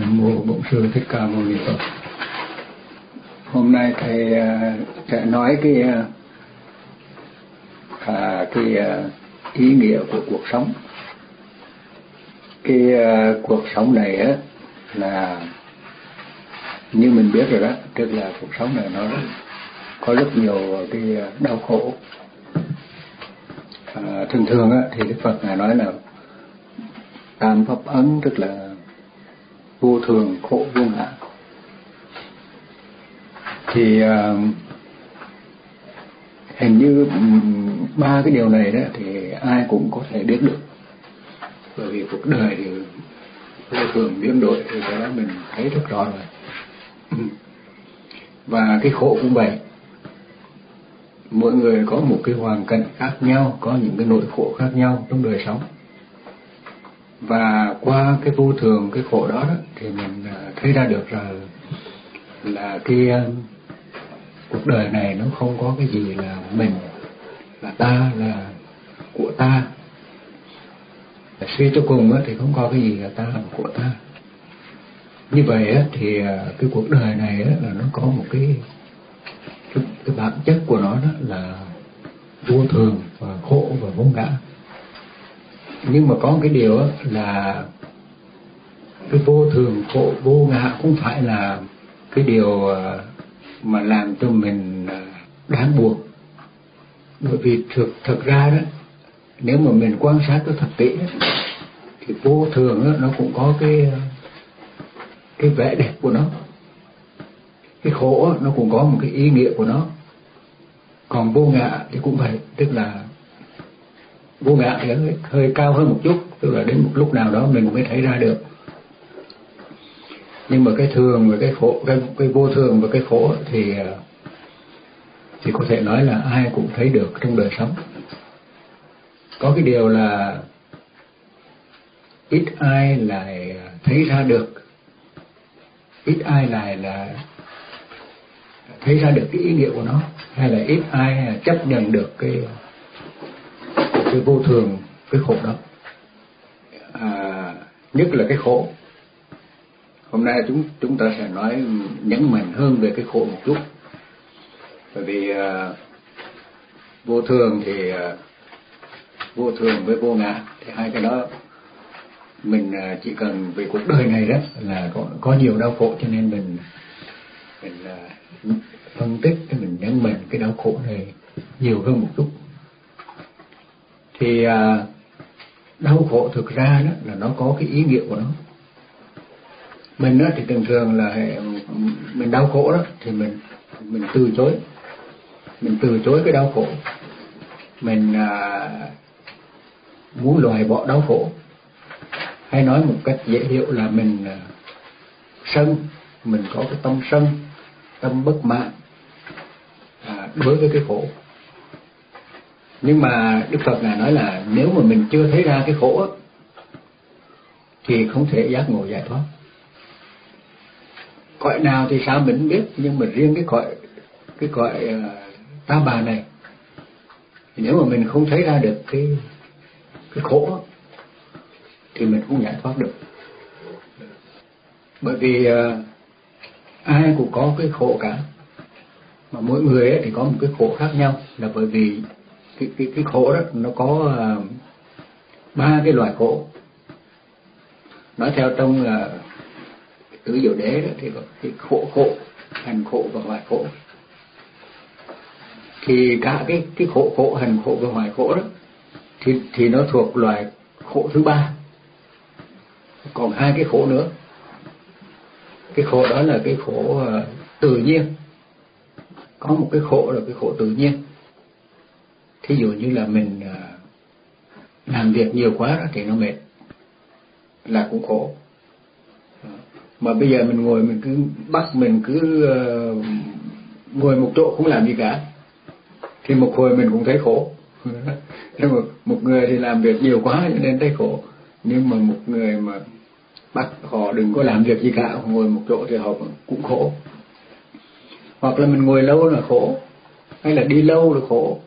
Nam mô Bổn sư Thích Ca Mâu Ni Phật. Hôm nay thầy à, sẽ nói cái à, à cái à, ý nghĩa của cuộc sống. Cái cuộc sống này á là như mình biết rồi đó, tức là cuộc sống này nó có rất nhiều cái đau khổ. À, thường thường á thì Đức Phật ngài nói là tam pháp ấn tức là vô thường khổ vô ngã. Thì uh, hình như ba cái điều này đó thì ai cũng có thể biết được. Bởi vì cuộc đời thì vô thường biến đổi thì cái đó mình thấy rất rõ rồi. Và cái khổ cũng vậy. Mỗi người có một cái hoàn cảnh khác nhau có những cái nỗi khổ khác nhau trong đời sống và qua cái vô thường cái khổ đó, đó thì mình à, thấy ra được là là cái à, cuộc đời này nó không có cái gì là mình là ta là của ta. Suy cho cùng thì không có cái gì là ta là của ta. Như vậy thì à, cái cuộc đời này là nó có một cái cái, cái bản chất của nó đó là vô thường và khổ và vô ngã nhưng mà có cái điều là cái vô thường khổ vô ngã cũng phải là cái điều à, mà làm cho mình à, đáng buồn. Bởi vì thực thực ra đó nếu mà mình quan sát cái thật kỹ đó, thì vô thường đó, nó cũng có cái à, cái vẻ đẹp của nó. Cái khổ nó cũng có một cái ý nghĩa của nó. Còn vô ngã thì cũng vậy tức là vô ngã thì hơi, hơi cao hơn một chút tức là đến một lúc nào đó mình mới thấy ra được. Nhưng mà cái thường và cái khổ cái, cái vô thường và cái khổ thì thì có thể nói là ai cũng thấy được trong đời sống. Có cái điều là ít ai lại thấy ra được. Ít ai lại là thấy ra được cái ý nghĩa của nó hay là ít ai chấp nhận được cái cái vô thường cái khổ đó à, nhất là cái khổ. Hôm nay chúng chúng ta sẽ nói nhấn mạnh hơn về cái khổ một chút. Bởi vì à, vô thường thì à, vô thường với vô ngã thì hai cái đó mình à, chỉ cần về cuộc đời này đó là có có nhiều đau khổ cho nên mình mình à, phân tích cái mình nhấn mạnh cái đau khổ này nhiều hơn một chút thì à, đau khổ thực ra đó là nó có cái ý nghĩa của nó. Mình đó thì thường thường là ừ, mình đau khổ đó thì mình mình từ chối. Mình từ chối cái đau khổ. Mình à, muốn loại bỏ đau khổ. Hay nói một cách dễ hiểu là mình à, sân mình có cái tâm sân tâm bất mãn à, đối với cái khổ nhưng mà đức phật ngài nói là nếu mà mình chưa thấy ra cái khổ thì không thể giác ngộ giải thoát. Cõi nào thì sao mình biết nhưng mà riêng cái cõi cái cõi ờ, uh, ta bà này thì nếu mà mình không thấy ra được cái cái khổ thì mình không giải thoát được. Bởi vì uh, ai cũng có cái khổ cả mà mỗi người ấy thì có một cái khổ khác nhau là bởi vì cái cái cái khổ đó nó có ờ, ba cái loại khổ. Nói theo trong tứ diệu đế đó thì có cái khổ khổ hành khổ và hoại khổ. Thì cả cái cái khổ khổ hành khổ và hoại khổ đó thì thì nó thuộc loại khổ thứ ba. Còn hai cái khổ nữa. Cái khổ đó là cái khổ uh, tự nhiên. Có một cái khổ là cái khổ tự nhiên thí dụ như là mình à, làm việc nhiều quá đó thì nó mệt là cũng khổ. À, mà bây giờ mình ngồi mình cứ bắt mình cứ uh, ngồi một chỗ không làm gì cả thì một hồi mình cũng thấy khổ. Nhưng mà một người thì làm việc nhiều quá cho nên thấy khổ. Nhưng mà một người mà bắt họ đừng có làm việc gì cả ngồi một chỗ thì họ cũng khổ. Hoặc là mình ngồi lâu là khổ hay là đi lâu là khổ.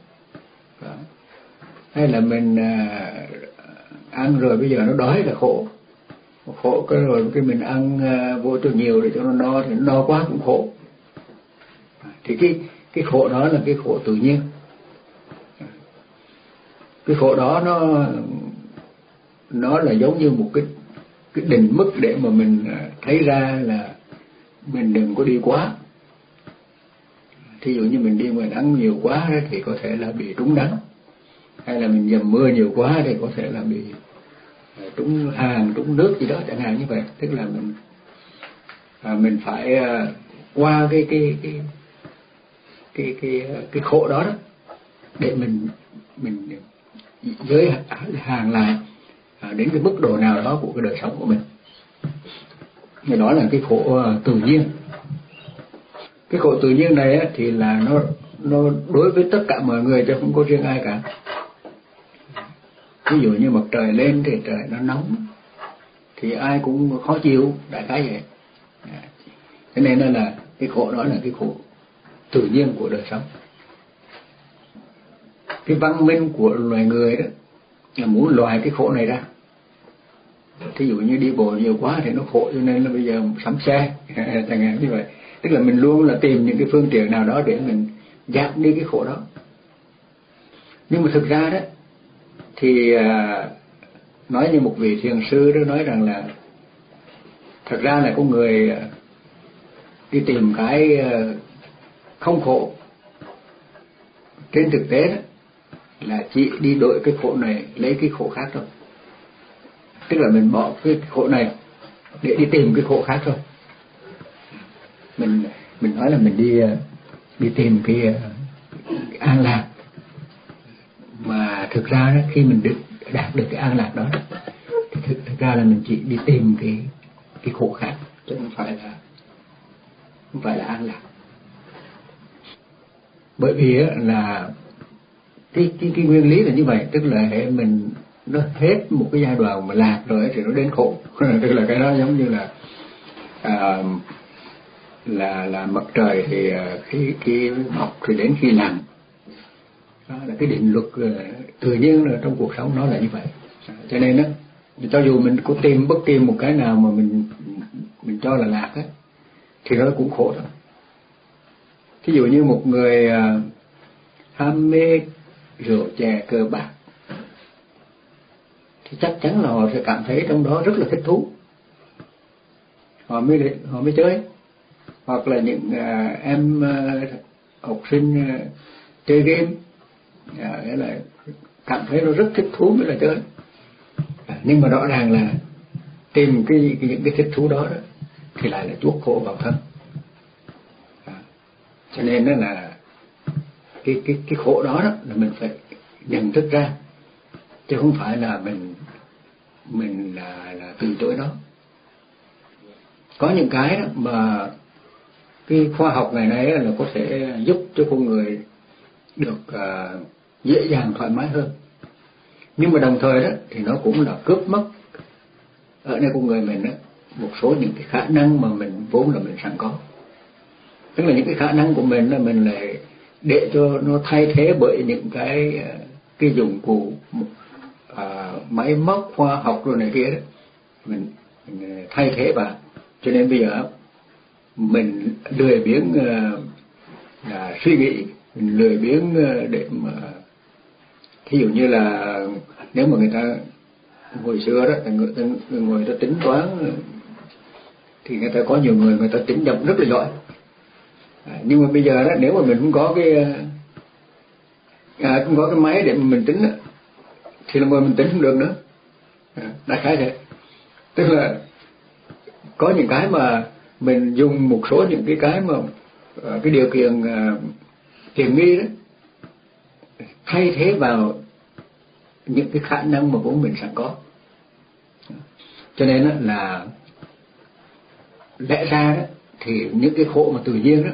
Vâng. hay là mình à, ăn rồi bây giờ nó đói là khổ. Khổ cái rồi cái mình ăn à, vô cho nhiều để cho nó no thì no quá cũng khổ. Thì cái cái khổ đó là cái khổ tự nhiên. Cái khổ đó nó nó là giống như một cái cái định mức để mà mình à, thấy ra là mình đừng có đi quá thí dụ như mình đi ngoài nắng nhiều quá thì có thể là bị trúng nắng. Hay là mình dầm mưa nhiều quá thì có thể là bị à, trúng hàng trúng nước gì đó chẳng hạn như vậy. Tức là mình à, mình phải à, qua cái cái cái cái cái cái khổ đó đó để mình mình giới hàng lại à, đến cái mức độ nào đó của cái đời sống của mình. Thì đó là cái khổ à, tự nhiên cái khổ tự nhiên này á, thì là nó nó đối với tất cả mọi người chứ không có riêng ai cả. Ví dụ như mặt trời lên thì trời nó nóng thì ai cũng khó chịu đại khái vậy. Thế nên là cái khổ đó là cái khổ tự nhiên của đời sống. Cái văn minh của loài người đó là muốn loại cái khổ này ra. Thí dụ như đi bộ nhiều quá thì nó khổ cho nên là bây giờ sắm xe. Chẳng hạn như vậy tức là mình luôn là tìm những cái phương tiện nào đó để mình giảm đi cái khổ đó. Nhưng mà thực ra đó, thì à, nói như một vị thiền sư đó nói rằng là thật ra là có người à, đi tìm cái à, không khổ. Trên thực tế đó, là chỉ đi đổi cái khổ này, lấy cái khổ khác thôi. Tức là mình bỏ cái khổ này để đi tìm cái khổ khác thôi mình mình nói là mình đi ờ, đi tìm cái, ờ, an lạc. Mà thực ra đó, khi mình được đạt được cái an lạc đó thì thực, thực ra là mình chỉ đi tìm cái cái khổ khác chứ không phải là không phải là an lạc. Bởi vì là cái cái cái nguyên lý là như vậy tức là hệ mình nó hết một cái giai đoạn mà lạc rồi thì nó đến khổ. Tức là cái đó giống như là à, là là mặt trời thì à, khi khi mọc thì đến khi lặn đó là cái định luật à, tự nhiên là trong cuộc sống nó là như vậy. Cho nên đó cho dù mình có tìm bất kỳ một cái nào mà mình mình cho là lạc ấy thì nó cũng khổ thôi. Thí dụ như một người à, ham mê rượu chè cờ bạc, thì chắc chắn là họ sẽ cảm thấy trong đó rất là thích thú. Họ mới họ mới chơi hoặc là những à, em à, học sinh à, chơi game. À, là cảm thấy nó rất thích thú mới là chơi. À, nhưng mà rõ ràng là tìm cái, cái những cái thích thú đó, đó thì lại là chuốc khổ vào thân. À, cho nên đó là cái cái cái khổ đó, đó là mình phải nhận thức ra. Chứ không phải là mình mình là là từ chối đó có những cái đó mà cái khoa học ngày nay là có thể giúp cho con người được uh, dễ dàng thoải mái hơn. Nhưng mà đồng thời đó thì nó cũng là cướp mất ở nơi con người mình đó, một số những cái khả năng mà mình vốn là mình sẵn có. Tức là những cái khả năng của mình là mình lại để cho nó thay thế bởi những cái à, cái dụng cụ à, máy móc khoa học rồi này kia đó. Mình, mình thay thế vào cho nên bây giờ mình lười biếng ờ, à, suy nghĩ mình lười biếng ờ, để mà thí dụ như là nếu mà người ta hồi xưa đó người ta, người ta tính toán thì người ta có nhiều người người ta tính nhầm rất là giỏi. À, nhưng mà bây giờ đó nếu mà mình không có cái à, không có cái máy để mà mình tính đó, thì là mình tính không được nữa. À, đại khái thế. Tức là có những cái mà mình dùng một số những cái cái mà à, cái điều kiện uh, nghi đó thay thế vào những cái khả năng mà vốn mình sẵn có. Cho nên đó là lẽ ra đó thì những cái khổ mà tự nhiên đó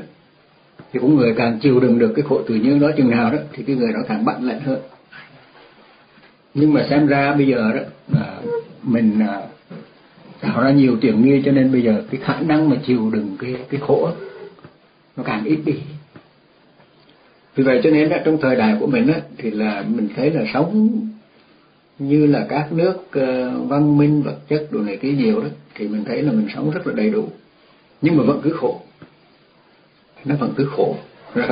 thì cũng người càng chịu đựng được cái khổ tự nhiên đó chừng nào đó thì cái người đó càng bận lạnh hơn. Nhưng mà xem ra bây giờ đó à, mình tạo ra nhiều tiểu nghi cho nên bây giờ cái khả năng mà chịu đựng cái cái khổ nó càng ít đi. Vì vậy cho nên trong thời đại của mình á, thì là mình thấy là sống như là các nước ờ, văn minh vật chất đồ này cái nhiều đó thì mình thấy là mình sống rất là đầy đủ. Nhưng mà vẫn cứ khổ. Nó vẫn cứ khổ.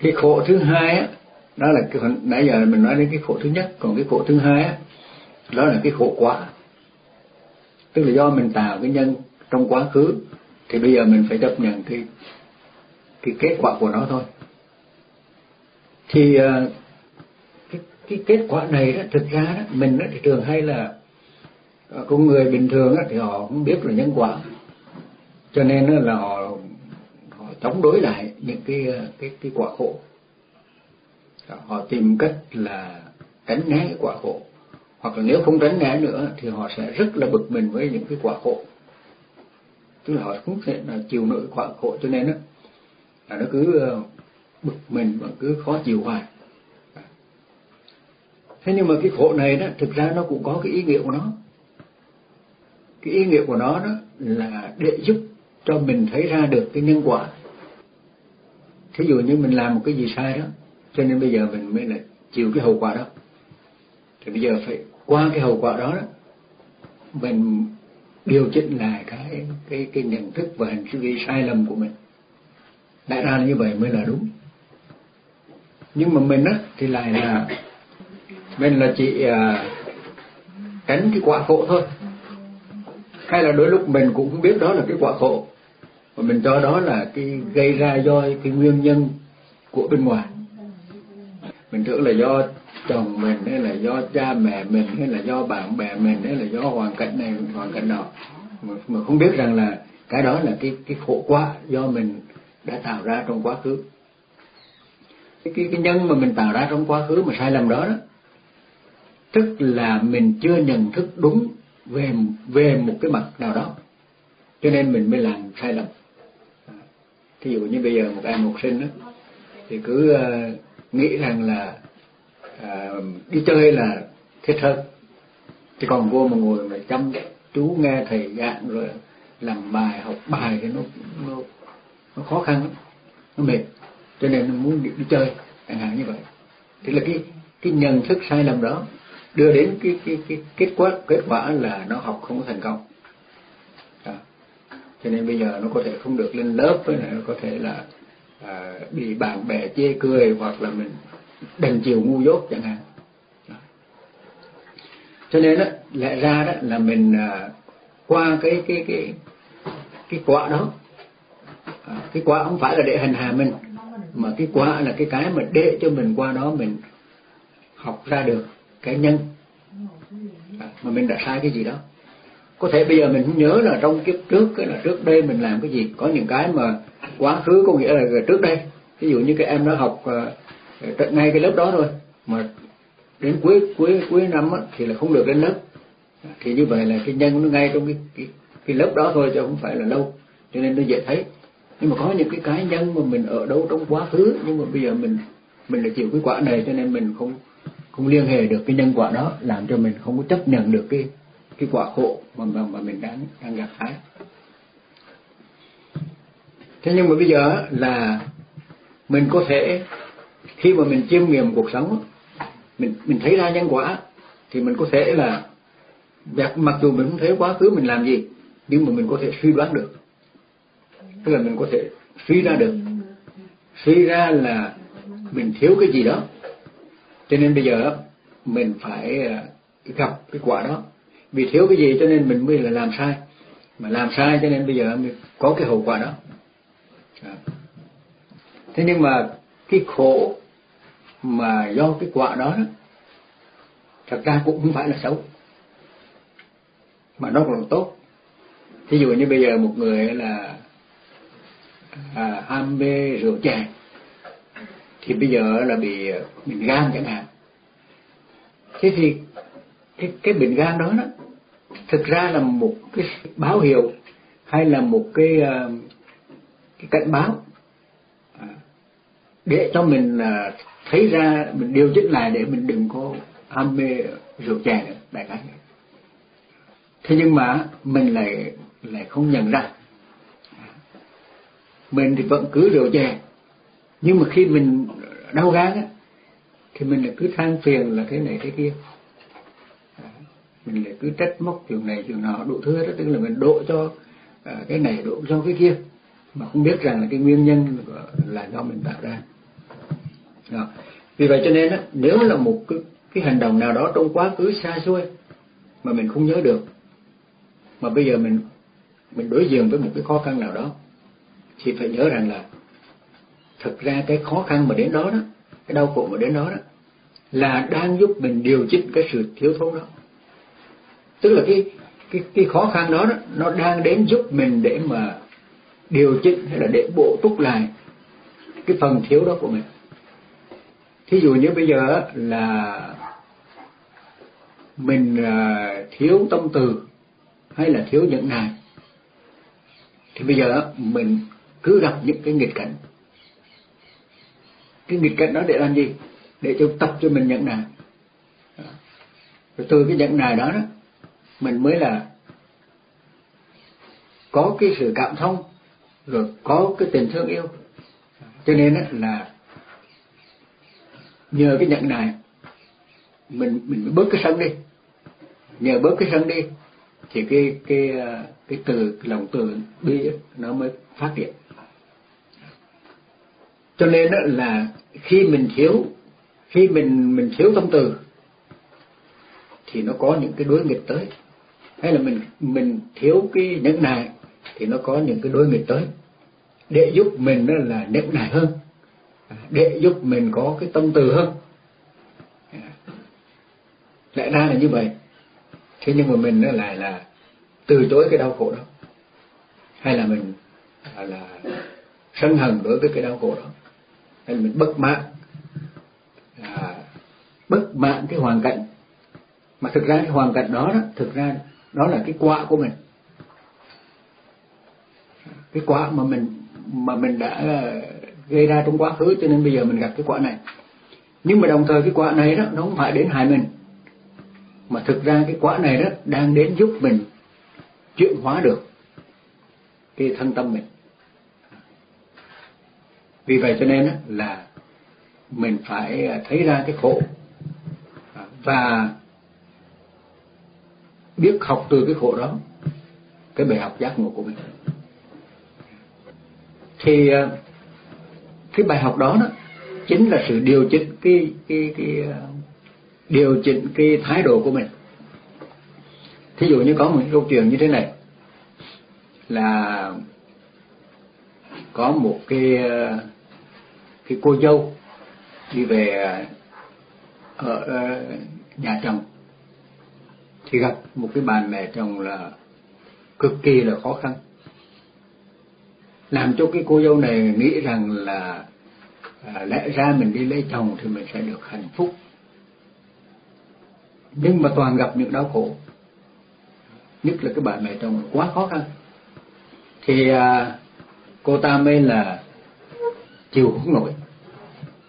Cái khổ thứ hai á đó là cái nãy giờ mình nói đến cái khổ thứ nhất còn cái khổ thứ hai á đó là cái khổ quả tức là do mình tạo cái nhân trong quá khứ thì bây giờ mình phải chấp nhận cái cái kết quả của nó thôi. Thì ờ, cái, cái kết quả này đó thực ra đó mình đó, thì thường hay là ờ, con người bình thường đó, thì họ cũng biết là nhân quả. Cho nên đó là họ họ chống đối lại những cái ờ, cái cái quả khổ. Họ tìm cách là tránh né cái quả khổ hoặc là nếu không tránh né nữa thì họ sẽ rất là bực mình với những cái quả khổ. Tức là họ không thể là chịu nổi quả khổ cho nên đó, là nó cứ ờ, bực mình và cứ khó chịu hoài. Thế nhưng mà cái khổ này đó thực ra nó cũng có cái ý nghĩa của nó. Cái ý nghĩa của nó đó là để giúp cho mình thấy ra được cái nhân quả. Thí dụ như mình làm một cái gì sai đó cho nên bây giờ mình mới là chịu cái hậu quả đó. Thì bây giờ phải qua cái hậu quả đó đó mình điều chỉnh lại cái cái cái nhận thức và hành vi sai lầm của mình. Đại ra như vậy mới là đúng. Nhưng mà mình á thì lại là mình là chỉ à, tránh cái quả khổ thôi. Hay là đôi lúc mình cũng không biết đó là cái quả khổ mà mình cho đó là cái gây ra do cái nguyên nhân của bên ngoài. Mình tưởng là do chồng mình hay là do cha mẹ mình hay là do bạn bè mình hay là do hoàn cảnh này hoàn cảnh đó mà, mà không biết rằng là cái đó là cái cái khổ quá do mình đã tạo ra trong quá khứ. Cái cái, cái nhân mà mình tạo ra trong quá khứ mà sai lầm đó đó tức là mình chưa nhận thức đúng về về một cái mặt nào đó cho nên mình mới làm sai lầm. Thí dụ như bây giờ một em học sinh đó thì cứ uh, nghĩ rằng là À, đi chơi là thích hơn. Chứ còn vô mà ngồi mà chăm chú nghe thầy giảng rồi làm bài học bài thì nó nó, nó khó khăn lắm nó mệt. Cho nên nó muốn đi, đi chơi chẳng hạn như vậy. Thì là cái cái nhận thức sai lầm đó đưa đến cái cái cái kết quả kết quả là nó học không có thành công. Đó. cho nên bây giờ nó có thể không được lên lớp với lại nó có thể là à, bị bạn bè chê cười hoặc là mình đành chiều ngu dốt chẳng hạn. Cho nên đó lẽ ra đó là mình à, qua cái cái cái cái quả đó à, cái quả không phải là để hành hạ mình mà cái quả là cái cái mà để cho mình qua đó mình học ra được cái nhân. À, mà mình đã sai cái gì đó. Có thể bây giờ mình không nhớ là trong kiếp trước cái là trước đây mình làm cái gì. Có những cái mà quá khứ có nghĩa là trước đây. Ví dụ như cái em nó học à, ngay cái lớp đó thôi. Mà đến cuối cuối cuối năm á, thì là không được đến lớp. Thì như vậy là cái nhân nó ngay trong cái, cái cái lớp đó thôi chứ không phải là lâu. Cho nên nó dễ thấy. Nhưng mà có những cái cá nhân mà mình ở đâu trong quá khứ nhưng mà bây giờ mình mình lại chịu cái quả này cho nên mình không không liên hệ được cái nhân quả đó làm cho mình không có chấp nhận được cái cái quả khổ mà mà, mà mình đang đang gặp phải. Thế nhưng mà bây giờ là mình có thể khi mà mình chiêm nghiệm cuộc sống mình mình thấy ra nhân quả, thì mình có thể là mặc dù mình không thấy quá khứ mình làm gì, nhưng mà mình có thể suy đoán được. Tức là mình có thể suy ra được. Suy ra là mình thiếu cái gì đó. Cho nên bây giờ mình phải à, gặp cái quả đó. Vì thiếu cái gì cho nên mình mới là làm sai. Mà làm sai cho nên bây giờ mình có cái hậu quả đó. Thế nhưng mà cái khổ mà do cái quả đó, đó thật ra cũng không phải là xấu. Mà nó còn tốt. Thí dụ như bây giờ một người là à, ham mê rượu chè thì bây giờ là bị bệnh gan chẳng hạn. Thế thì cái cái bệnh gan đó đó thực ra là một cái báo hiệu hay là một cái à, cái cảnh báo để cho mình à, thấy ra, mình điều chỉnh lại để mình đừng có ham mê rượu chè nữa, đại khái thế nhưng mà mình lại lại không nhận ra. Mình thì vẫn cứ rượu chè, nhưng mà khi mình đau gan á, thì mình lại cứ than phiền là thế này thế kia. Mình lại cứ trách móc kiểu này kiểu nọ, đủ thứ đó tức là mình độ cho à, cái này, độ cho cái kia. Mà không biết rằng là cái nguyên nhân là do mình tạo ra đó. vì vậy cho nên á nếu là một cái, cái hành động nào đó trong quá khứ xa xôi mà mình không nhớ được mà bây giờ mình mình đối diện với một cái khó khăn nào đó thì phải nhớ rằng là thực ra cái khó khăn mà đến đó đó cái đau khổ mà đến đó đó là đang giúp mình điều chỉnh cái sự thiếu thốn đó tức là cái cái cái khó khăn đó, đó nó đang đến giúp mình để mà điều chỉnh hay là để bổ túc lại cái phần thiếu đó của mình thí dụ như bây giờ là mình ờ, thiếu tâm từ hay là thiếu nhẫn nại thì bây giờ mình cứ gặp những cái nghịch cảnh. Cái nghịch cảnh đó để làm gì? Để cho tập cho mình nhẫn nại rồi từ cái nhẫn nại đó đó, mình mới là có cái sự cảm thông, rồi có cái tình thương yêu. Cho nên là nhờ cái nhận này, mình mình bớt cái sân đi. Nhờ bớt cái sân đi, thì cái cái cái từ, cái lòng từ bi nó mới phát triển cho nên đó là khi mình thiếu, khi mình mình thiếu tâm từ, thì nó có những cái đối nghịch tới. Hay là mình mình thiếu cái nhẫn nại thì nó có những cái đối nghịch tới. Để giúp mình đó là nhẫn nại hơn để giúp mình có cái tâm từ hơn. Lẽ ra là như vậy. Thế nhưng mà mình nó lại là từ chối cái đau khổ đó. Hay là mình là, là sân hận đối với cái đau khổ đó. Hay là mình bất mãn. À, bất mãn cái hoàn cảnh. Mà thực ra cái hoàn cảnh đó, đó thực ra đó là cái quả của mình. Cái quả mà mình mà mình đã gây ra trong quá khứ, cho nên bây giờ mình gặp cái quả này. Nhưng mà đồng thời cái quả này đó, nó không phải đến hại mình, mà thực ra cái quả này đó đang đến giúp mình chuyển hóa được cái thân tâm mình. Vì vậy cho nên là mình phải à, thấy ra cái khổ à, và biết học từ cái khổ đó, cái bài học giác ngộ của mình. Thì à, cái bài học đó đó chính là sự điều chỉnh cái cái cái ờ, điều chỉnh cái thái độ của mình. Thí dụ như có một câu chuyện như thế này, là có một cái ờ, cái cô dâu đi về ở nhà chồng, thì gặp một cái bà mẹ chồng là cực kỳ là khó khăn làm cho cái cô dâu này nghĩ rằng là à, lẽ ra mình đi lấy chồng thì mình sẽ được hạnh phúc. Nhưng mà toàn gặp những đau khổ. Nhất là cái bà mẹ chồng quá khó khăn. Thì à, cô ta mới là chịu không nổi.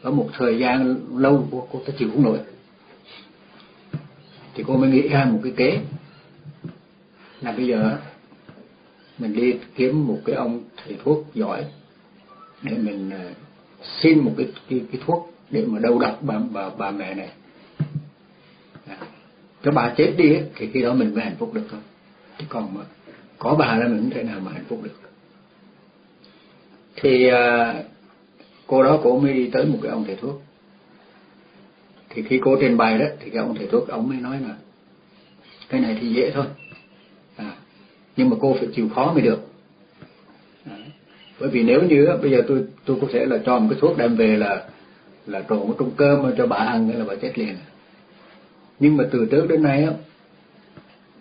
Ở một thời gian lâu cô, cô ta chịu không nổi. Thì cô mới nghĩ ra một cái kế. Là bây giờ mình đi kiếm một cái ông thầy thuốc giỏi để mình à, xin một cái cái, cái thuốc để mà đầu độc bà bà bà mẹ này. À, cho bà chết đi thì khi đó mình mới hạnh phúc được thôi. Chứ còn mà có bà là mình không thể nào mà hạnh phúc được. Thì à, cô đó cô mới đi tới một cái ông thầy thuốc. Thì khi cô trình bày đó thì cái ông thầy thuốc ông mới nói là cái này thì dễ thôi nhưng mà cô phải chịu khó mới được. Bởi vì nếu như bây giờ tôi tôi có thể là cho một cái thuốc đem về là là trộn ở trong cơm cho bà ăn là bà chết liền. Nhưng mà từ trước đến nay á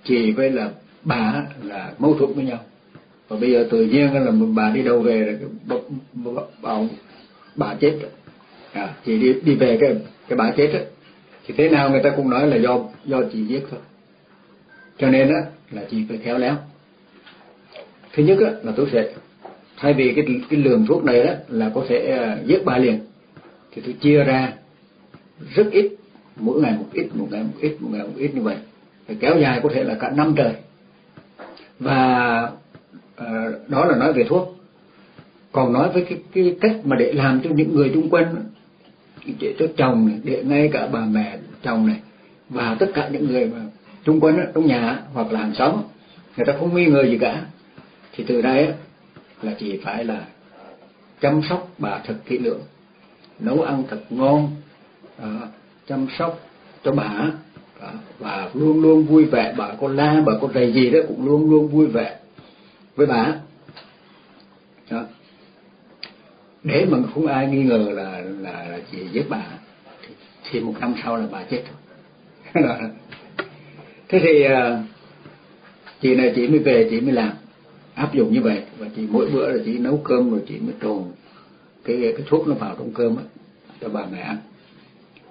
chị với là bà là mâu thuẫn với nhau. Và bây giờ tự nhiên là bà đi đâu về là bà, bà chết. À, chị đi đi về cái cái bà chết á. Thì thế nào người ta cũng nói là do do chị giết thôi. Cho nên á là chị phải khéo léo thứ nhất á là tôi sẽ thay vì cái cái lượng thuốc này đó là có thể à, giết ba liền thì tôi chia ra rất ít mỗi ngày một ít một ngày một ít một ngày một ít như vậy. Thì kéo dài có thể là cả năm trời. Và à, đó là nói về thuốc. Còn nói với cái, cái cách mà để làm cho những người chung quanh để cho chồng này để ngay cả bà mẹ chồng này và tất cả những người mà xung quanh trong nhà hoặc là hàng xóm người ta không nghi ngờ gì cả thì từ đây là chỉ phải là chăm sóc bà thật kỹ lưỡng nấu ăn thật ngon à, chăm sóc cho bà à, và luôn luôn vui vẻ. Bà có la bà có rầy gì đó cũng luôn luôn vui vẻ với bà. Đó. để mà không ai nghi ngờ là là, là chị giết bà thì, thì một năm sau là bà chết rồi thế thì à, chị này chị mới về chị mới làm áp dụng như vậy. Và chị mỗi bữa là chị nấu cơm rồi chị mới trồn cái cái thuốc nó vào trong cơm á cho bà mẹ ăn.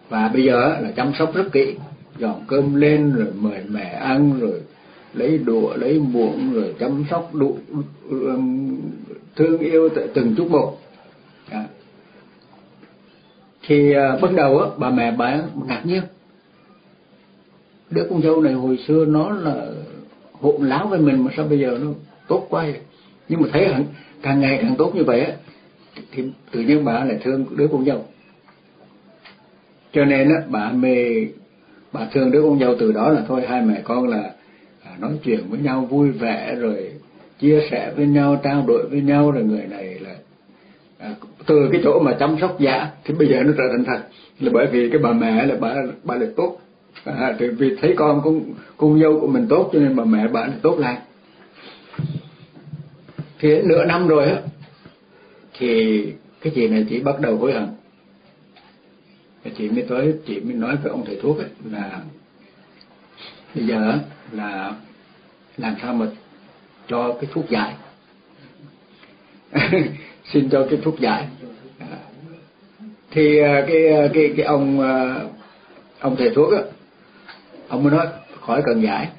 Và bây giờ là chăm sóc rất kỹ dọn cơm lên rồi mời mẹ ăn rồi lấy đũa lấy muỗng rồi chăm sóc đủ um, thương yêu từng chút một. À. thì à, bắt đầu á bà mẹ bà ngạc nhiên. Đứa con dâu này hồi xưa nó là hỗn láo với mình mà sao bây giờ nó tốt quá vậy. Nhưng mà thấy hẳn càng ngày càng tốt như vậy á thì tự nhiên bà lại thương đứa con dâu. Cho nên á bà mê bà thương đứa con dâu từ đó là thôi hai mẹ con là à, nói chuyện với nhau vui vẻ rồi chia sẻ với nhau trao đổi với nhau rồi người này là à, từ cái chỗ mà chăm sóc giả thì bây giờ nó trở thành thật. Là bởi vì cái bà mẹ là bà bà là tốt. À, thì vì thấy con con con dâu của mình tốt cho nên bà mẹ bà là tốt lại thì nửa năm rồi á, thì cái chị này chỉ bắt đầu hối hận. Chị mới tới, chị mới nói với ông thầy thuốc ấy, là bây giờ là làm sao mà cho cái thuốc giải. Xin cho cái thuốc giải. Thì à, cái à, cái cái ông à, ông thầy thuốc á, ông mới nói, khỏi cần giải.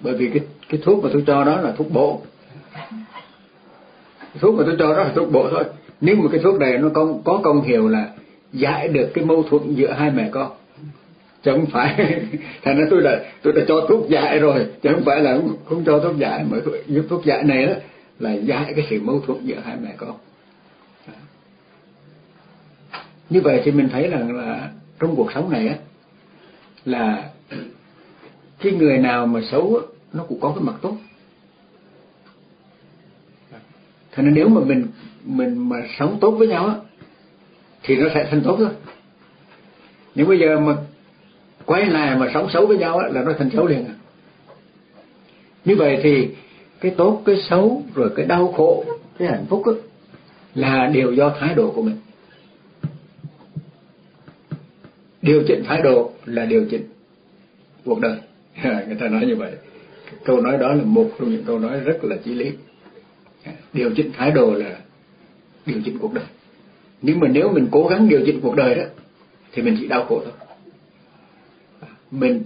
Bởi vì cái cái thuốc mà tôi cho đó là thuốc bổ thuốc mà tôi cho đó là thuốc bổ thôi. Nếu mà cái thuốc này nó có có công hiệu là giải được cái mâu thuẫn giữa hai mẹ con chứ không phải thành ra tôi là tôi đã cho thuốc giải rồi chứ không phải là không, không cho thuốc giải. Mà giúp thuốc giải này đó là giải cái sự mâu thuẫn giữa hai mẹ con. Như vậy thì mình thấy rằng là trong cuộc sống này á là cái người nào mà xấu á, nó cũng có cái mặt tốt. Thành nên nếu mà mình mình mà sống tốt với nhau á, thì nó sẽ thành tốt thôi. Nhưng bây giờ mà quay lại mà sống xấu với nhau á, là nó thành xấu liền à. Như vậy thì cái tốt, cái xấu, rồi cái đau khổ, cái hạnh phúc á, là đều do thái độ của mình. Điều chỉnh thái độ là điều chỉnh cuộc đời. Người ta nói như vậy. Câu nói đó là một trong những câu nói rất là chí lý điều chỉnh thái độ là điều chỉnh cuộc đời. Nhưng mà nếu mình cố gắng điều chỉnh cuộc đời đó, thì mình chỉ đau khổ thôi. Mình,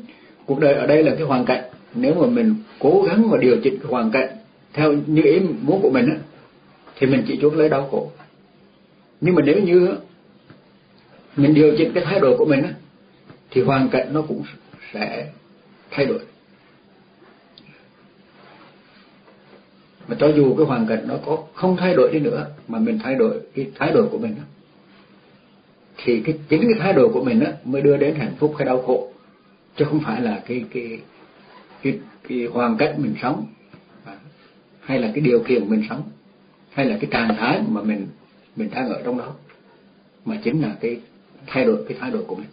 cuộc đời ở đây là cái hoàn cảnh. Nếu mà mình cố gắng mà điều chỉnh cái hoàn cảnh theo như ý muốn của mình á, thì mình chỉ chuốc lấy đau khổ. Nhưng mà nếu như mình điều chỉnh cái thái độ của mình á, thì hoàn cảnh nó cũng sẽ thay đổi. Mà cho dù cái hoàn cảnh nó có không thay đổi đi nữa mà mình thay đổi cái thái độ của mình đó, thì cái chính cái thái độ của mình đó mới đưa đến hạnh phúc hay đau khổ chứ không phải là cái cái cái, cái hoàn cảnh mình sống à, hay là cái điều kiện mình sống hay là cái trạng thái mà mình mình đang ở trong đó mà chính là cái thay đổi cái thái độ của mình.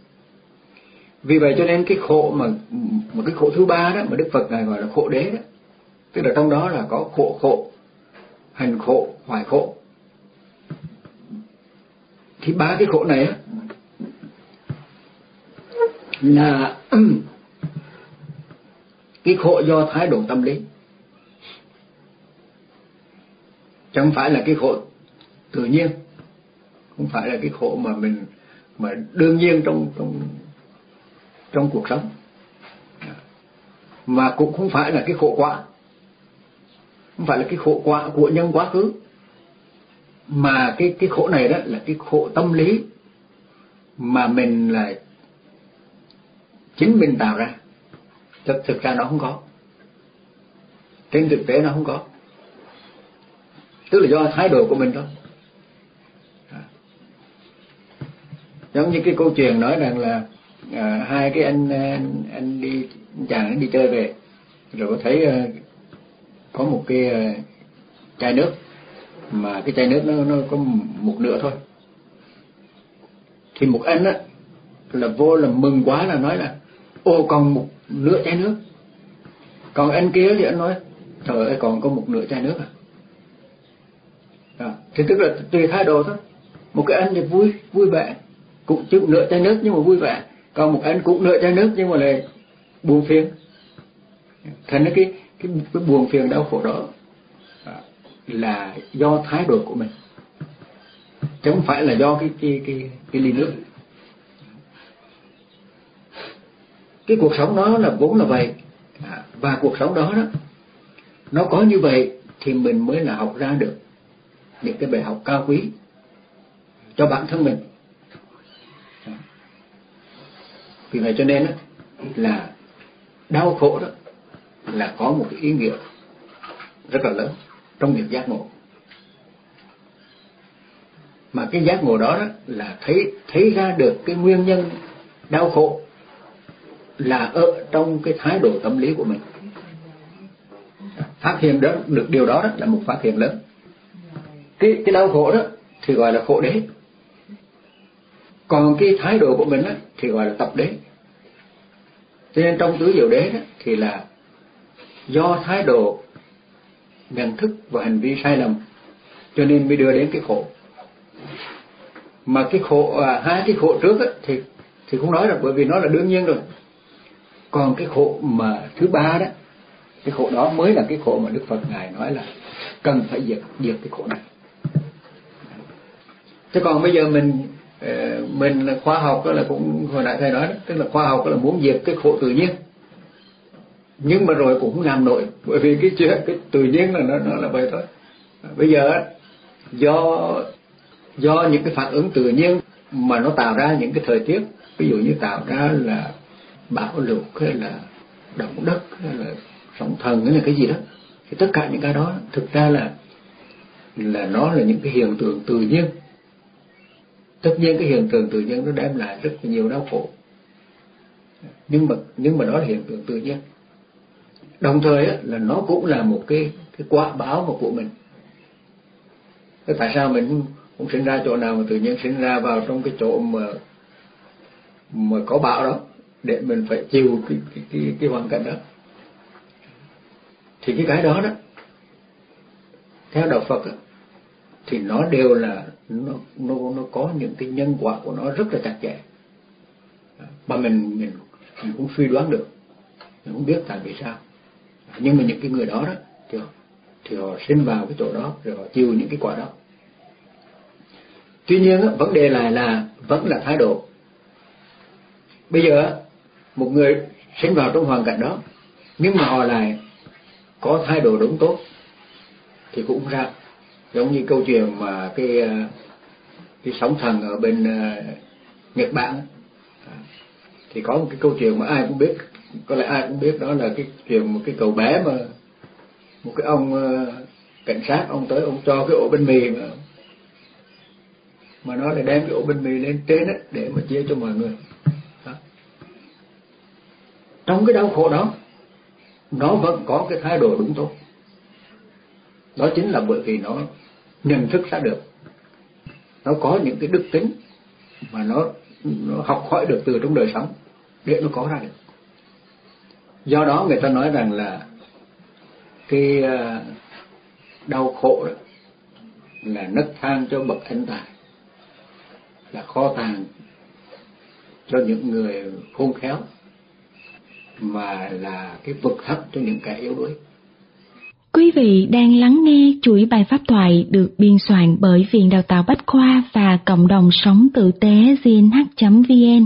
Vì vậy cho nên cái khổ mà một cái khổ thứ ba đó mà đức phật ngài gọi là khổ đế đó tức là trong đó là có khổ khổ, hành khổ, hoài khổ. Thì ba cái khổ này là cái khổ do thái độ tâm lý. Chẳng phải là cái khổ tự nhiên, không phải là cái khổ mà mình, mà đương nhiên trong trong trong cuộc sống. Mà cũng không phải là cái khổ quá không phải là cái khổ quá của nhân quá khứ. Mà cái cái khổ này đó là cái khổ tâm lý mà mình là chính mình tạo ra. Thực thực ra nó không có. Trên thực tế nó không có. Tức là do thái độ của mình thôi. À. Giống như cái câu chuyện nói rằng là à, hai cái anh anh, anh đi chàng anh đi chơi về. Rồi có thấy uh, có một cái ờ, chai nước mà cái chai nước nó nó có một nửa thôi. Thì một anh á là vô là mừng quá là nói là ô còn một nửa chai nước. Còn anh kia thì anh nói trời ơi còn có một nửa chai nước à. À, thì tức là tùy thái độ thôi. Một cái anh thì vui vui vẻ cũng chịu nửa chai nước nhưng mà vui vẻ. Còn một anh cũng nửa chai nước nhưng mà lại buồn phiền. Thành cái cái cái buồn phiền đau khổ đó à, là do thái độ của mình. Chứ không phải là do cái cái cái cái ly nước cái cuộc sống đó là vốn là vậy à, và cuộc sống đó đó nó có như vậy thì mình mới là học ra được những cái bài học cao quý cho bản thân mình. Vì vậy cho nên đó, là đau khổ đó là có một cái ý nghĩa rất là lớn trong việc giác ngộ. Mà cái giác ngộ đó, đó là thấy thấy ra được cái nguyên nhân đau khổ là ở trong cái thái độ tâm lý của mình. Phát hiện đó được điều đó, đó là một phát hiện lớn. Cái cái đau khổ đó thì gọi là khổ đế. Còn cái thái độ của mình đó, thì gọi là tập đế. Cho nên trong tứ diệu đế đó, thì là do thái độ nhận thức và hành vi sai lầm. Cho nên mới đưa đến cái khổ. Mà cái khổ à, hai cái khổ trước ấy, thì thì không nói là bởi vì nó là đương nhiên rồi. Còn cái khổ mà thứ ba đó cái khổ đó mới là cái khổ mà đức phật ngài nói là cần phải diệt diệt cái khổ này. Chứ còn bây giờ mình ờ, mình là khoa học đó là cũng hồi nãy thầy nói đó, tức là khoa học đó là muốn diệt cái khổ tự nhiên nhưng mà rồi cũng làm nổi, bởi vì cái chuyện cái tự nhiên là nó nó là vậy thôi. Bây giờ do do những cái phản ứng tự nhiên mà nó tạo ra những cái thời tiết, ví dụ như tạo ra là bão lụt hay là động đất hay là sóng thần hay là cái gì đó, thì tất cả những cái đó thực ra là là nó là những cái hiện tượng tự nhiên. Tất nhiên cái hiện tượng tự nhiên nó đem lại rất là nhiều đau khổ. Nhưng mà nhưng mà đó là hiện tượng tự nhiên đồng thời là nó cũng là một cái cái quả báo mà của mình. Thế tại sao mình cũng sinh ra chỗ nào mà tự nhiên sinh ra vào trong cái chỗ mà mà có bão đó để mình phải chịu cái cái cái, cái hoàn cảnh đó? Thì cái cái đó đó theo đạo Phật đó, thì nó đều là nó nó nó có những cái nhân quả của nó rất là chặt chẽ. Mà mình mình mình cũng suy đoán được. Mình cũng biết tại vì sao nhưng mà những cái người đó đó thì họ, thì họ sinh vào cái chỗ đó rồi họ chịu những cái quả đó. Tuy nhiên vấn đề là là vẫn là thái độ. Bây giờ một người sinh vào trong hoàn cảnh đó nhưng mà họ lại có thái độ đúng tốt thì cũng ra giống như câu chuyện mà cái ờ, cái sóng thần ở bên ờ, Nhật Bản à, thì có một cái câu chuyện mà ai cũng biết có lẽ ai cũng biết đó là cái chuyện một cái cậu bé mà một cái ông ờ, cảnh sát ông tới ông cho cái ổ bánh mì mà mà nó lại đem cái ổ bánh mì lên trên ấy, để mà chia cho mọi người. Đó. trong cái đau khổ đó nó vẫn có cái thái độ đúng tốt. Đó chính là bởi vì nó nhận thức ra được nó có những cái đức tính mà nó nó học hỏi được từ trong đời sống để nó có ra được do đó người ta nói rằng là cái ờ, đau khổ đó là nấc thang cho bậc thánh tài, là kho tàng cho những người khôn khéo, mà là cái vực thấp cho những kẻ yếu đuối. Quý vị đang lắng nghe chuỗi bài pháp thoại được biên soạn bởi Viện Đào tạo Bách Khoa và Cộng đồng Sống Tử tế gnh.vn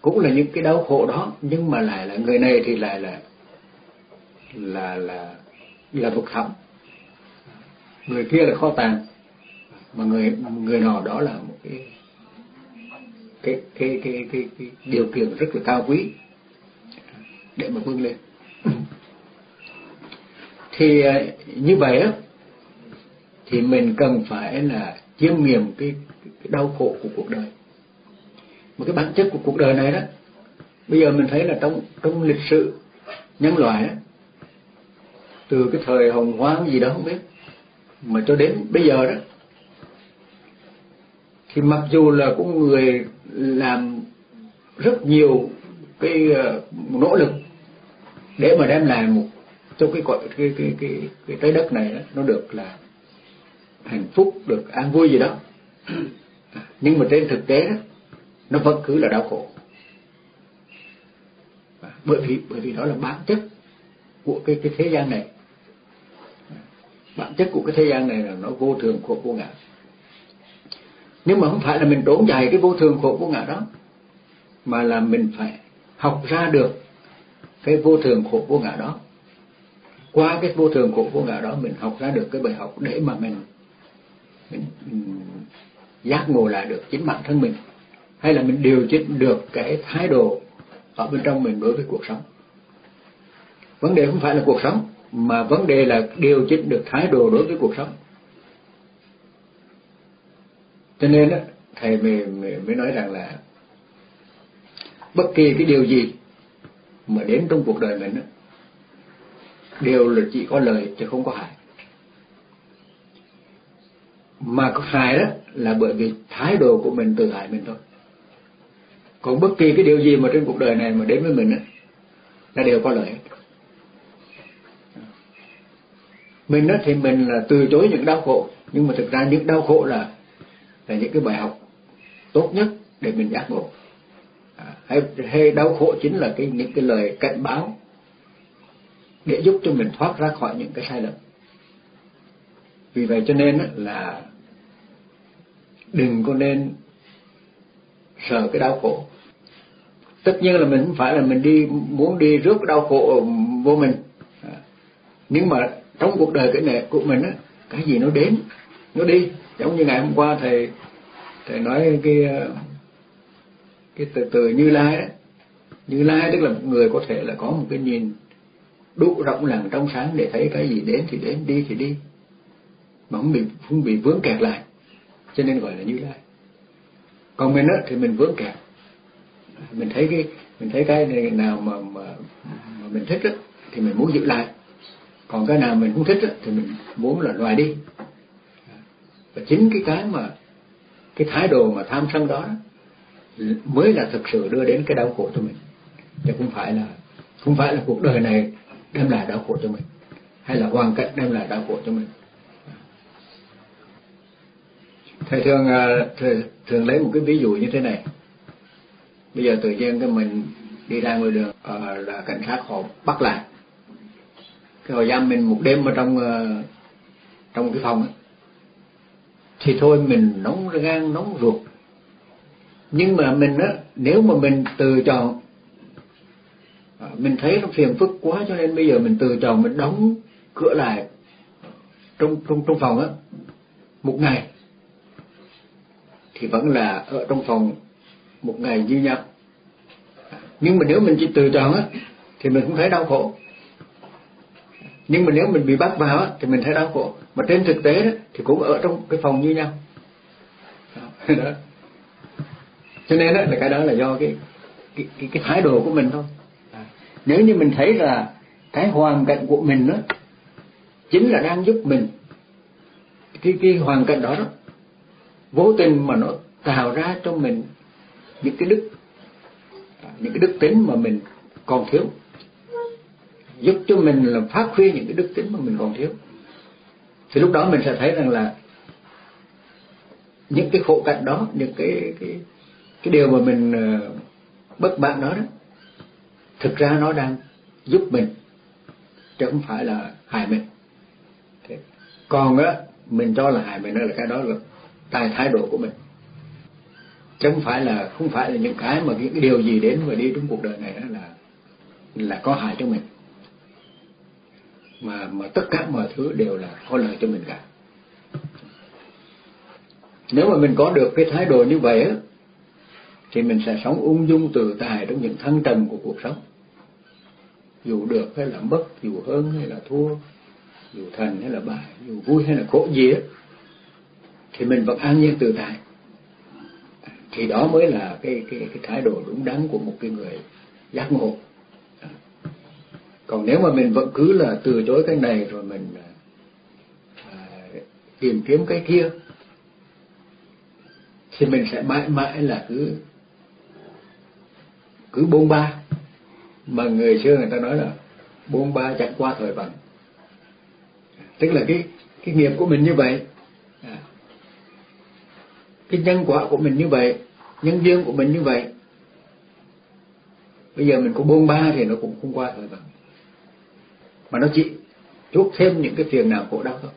Cũng là những cái đau khổ đó nhưng mà lại là người này thì lại là là là là vực thẳm người kia là kho tàng. Mà người người nọ đó là một cái cái cái cái cái, cái điều kiện rất là cao quý để mà vươn lên. Thì à, như vậy á thì mình cần phải là chiêm nghiệm cái, cái đau khổ của cuộc đời một cái bản chất của cuộc đời này đó bây giờ mình thấy là trong trong lịch sử nhân loại đó, từ cái thời hồng hoang gì đó không biết mà cho đến bây giờ đó thì mặc dù là có người làm rất nhiều cái ờ, nỗ lực để mà đem lại một cho cái cái cái cái cái, cái trái đất này đó, nó được là hạnh phúc được an vui gì đó. À, nhưng mà trên thực tế đó nó vẫn cứ là đau khổ. Bởi vì bởi vì đó là bản chất của cái cái thế gian này. Bản chất của cái thế gian này là nó vô thường khổ vô ngã. Nhưng mà không phải là mình trốn chạy cái vô thường khổ vô ngã đó mà là mình phải học ra được cái vô thường khổ vô ngã đó. Qua cái vô thường khổ vô ngã đó mình học ra được cái bài học để mà mình mình, mình giác ngộ lại được chính bản thân mình hay là mình điều chỉnh được cái thái độ ở bên trong mình đối với cuộc sống? Vấn đề không phải là cuộc sống mà vấn đề là điều chỉnh được thái độ đối với cuộc sống. Cho nên đó thầy mới, mới, mới nói rằng là bất kỳ cái điều gì mà đến trong cuộc đời mình á đều là chỉ có lợi chứ không có hại. Mà có hại đó là bởi vì thái độ của mình tự hại mình thôi còn bất kỳ cái điều gì mà trên cuộc đời này mà đến với mình á là đều có lợi mình đó thì mình là từ chối những đau khổ nhưng mà thực ra những đau khổ là là những cái bài học tốt nhất để mình giác ngộ. À, hay, hay đau khổ chính là cái những cái lời cảnh báo để giúp cho mình thoát ra khỏi những cái sai lầm. Vì vậy cho nên là đừng có nên sợ cái đau khổ. Tất nhiên là mình không phải là mình đi, muốn đi rước đau khổ vô mình. À, Nhưng mà trong cuộc đời cái này của mình á, cái gì nó đến, nó đi. Giống như ngày hôm qua thầy thầy nói cái cái từ từ như lai đó. Như lai tức là một người có thể là có một cái nhìn đủ rộng lặng trong sáng để thấy cái gì đến thì đến, đi thì đi. Mà không bị không bị vướng kẹt lại. Cho nên gọi là như lai còn mình á thì mình vướng kẹt. Mình thấy cái mình thấy cái này nào mà mà, mà mình thích á thì mình muốn giữ lại. Còn cái nào mình không thích á thì mình muốn là loại đi. Và chính cái cái mà cái thái độ mà tham sân đó mới là thực sự đưa đến cái đau khổ cho mình. Chứ không phải là không phải là cuộc đời này đem lại đau khổ cho mình hay là hoàn cảnh đem lại đau khổ cho mình thầy thường à, thường, thường lấy một cái ví dụ như thế này. Bây giờ tự nhiên cái mình đi ra ngoài đường à, là cảnh sát họ bắt lại. Cái họ giam mình một đêm ở trong uh, trong cái phòng ấy. thì thôi mình nóng gan nóng ruột. Nhưng mà mình á nếu mà mình từ chọn ờ, mình thấy nó phiền phức quá cho nên bây giờ mình từ chọn mình đóng cửa lại trong trong trong phòng á. Một ngày thì vẫn là ở trong phòng một ngày như nhau. Nhưng mà nếu mình chỉ từ chọn á thì mình không thấy đau khổ. Nhưng mà nếu mình bị bắt vào á thì mình thấy đau khổ. Mà trên thực tế đó thì cũng ở trong cái phòng như nhau. Đó. cho nên đó, là cái đó là do cái cái cái, cái thái độ của mình thôi. À, nếu như mình thấy là cái hoàn cảnh của mình đó chính là đang giúp mình cái cái hoàn cảnh đó đó vô tình mà nó tạo ra cho mình những cái đức, những cái đức tính mà mình còn thiếu. Giúp cho mình là phát huy những cái đức tính mà mình còn thiếu. Thì lúc đó mình sẽ thấy rằng là những cái khổ cảnh đó, những cái cái cái điều mà mình ờ, bất bạn đó đó, thực ra nó đang giúp mình, chứ không phải là hại mình. Thế. còn á, mình cho là hại mình đó là cái đó là tài thái độ của mình. Chứ không phải là, không phải là những cái mà những cái điều gì đến và đi trong cuộc đời này đó là là có hại cho mình. Mà mà tất cả mọi thứ đều là có lợi cho mình cả. Nếu mà mình có được cái thái độ như vậy á, thì mình sẽ sống ung dung tự tại trong những thăng trầm của cuộc sống. Dù được hay là mất, dù hơn hay là thua, dù thành hay là bại, dù vui hay là khổ gì á thì mình vẫn an nhiên tự tại. Thì đó mới là cái cái cái thái độ đúng đắn của một cái người giác ngộ. Còn nếu mà mình vẫn cứ là từ chối cái này rồi mình à, à tìm kiếm cái kia thì mình sẽ mãi mãi là cứ cứ bôn ba. Mà người xưa người ta nói là bôn ba chẳng qua thời vận tức là cái cái nghiệp của mình như vậy cái nhân quả của mình như vậy, nhân duyên của mình như vậy. Bây giờ mình có buông ba thì nó cũng không qua thời vận mà nó chỉ chuốc thêm những cái phiền nào khổ đau thôi.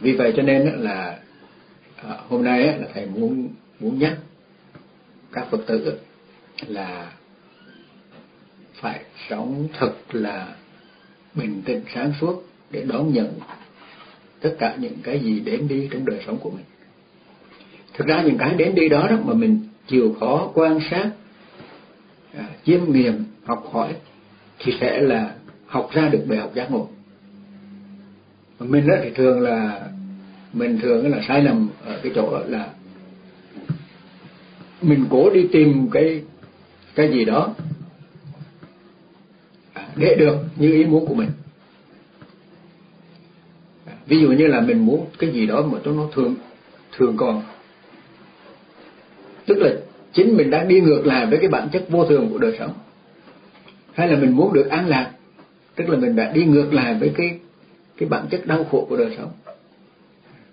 Vì vậy cho nên là à, hôm nay là thầy muốn muốn nhắc các phật tử là phải sống thật là bình tĩnh sáng suốt để đón nhận tất cả những cái gì đến đi trong đời sống của mình thực ra những cái đến đi đó đó mà mình chịu khó quan sát à, chiêm nghiệm, học hỏi thì sẽ là học ra được bài học giác ngộ. Mình đó thì thường là, mình thường là sai lầm ở cái chỗ là mình cố đi tìm cái cái gì đó à, để được như ý muốn của mình. À, ví dụ như là mình muốn cái gì đó mà nó thường thường còn tức là chính mình đang đi ngược lại với cái bản chất vô thường của đời sống. Hay là mình muốn được an lạc, tức là mình đã đi ngược lại với cái cái bản chất đau khổ của đời sống.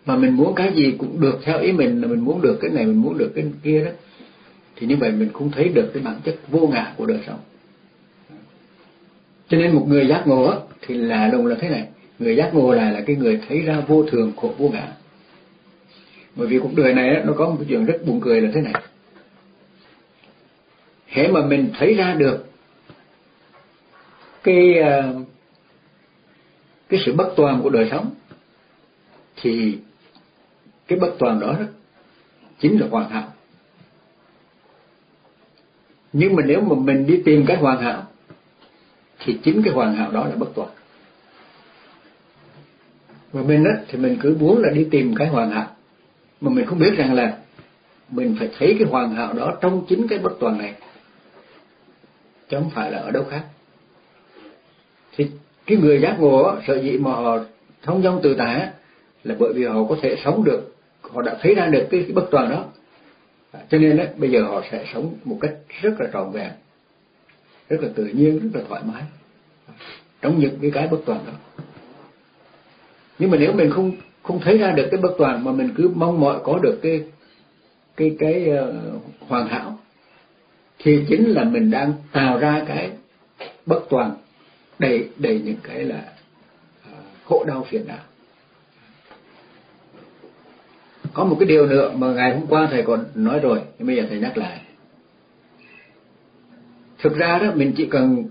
Mà mình muốn cái gì cũng được theo ý mình, là mình muốn được cái này, mình muốn được cái kia đó. Thì như vậy mình cũng thấy được cái bản chất vô ngã của đời sống. Cho nên một người giác ngộ thì là đồng là thế này. Người giác ngộ là là cái người thấy ra vô thường khổ vô ngã bởi vì cuộc đời này nó có một cái chuyện rất buồn cười là thế này. Hễ mà mình thấy ra được cái ờ, cái sự bất toàn của đời sống thì cái bất toàn đó, đó chính là hoàn hảo. Nhưng mà nếu mà mình đi tìm cái hoàn hảo thì chính cái hoàn hảo đó là bất toàn. Và mình á thì mình cứ muốn là đi tìm cái hoàn hảo mà mình không biết rằng là mình phải thấy cái hoàn hảo đó trong chính cái bất toàn này. Chứ không phải là ở đâu khác. Thì cái người giác ngộ sợ dĩ mà họ thông dong từ tại là bởi vì họ có thể sống được họ đã thấy ra được cái, cái bất toàn đó. À, cho nên đấy, bây giờ họ sẽ sống một cách rất là trọn vẹn rất là tự nhiên rất là thoải mái trong những cái cái bất toàn đó. Nhưng mà nếu mình không không thấy ra được cái bất toàn mà mình cứ mong mỏi có được cái cái cái uh, hoàn hảo thì chính là mình đang tạo ra cái bất toàn đầy đầy những cái là uh, khổ đau phiền não. Có một cái điều nữa mà ngày hôm qua thầy còn nói rồi nhưng bây giờ thầy nhắc lại. Thực ra đó mình chỉ cần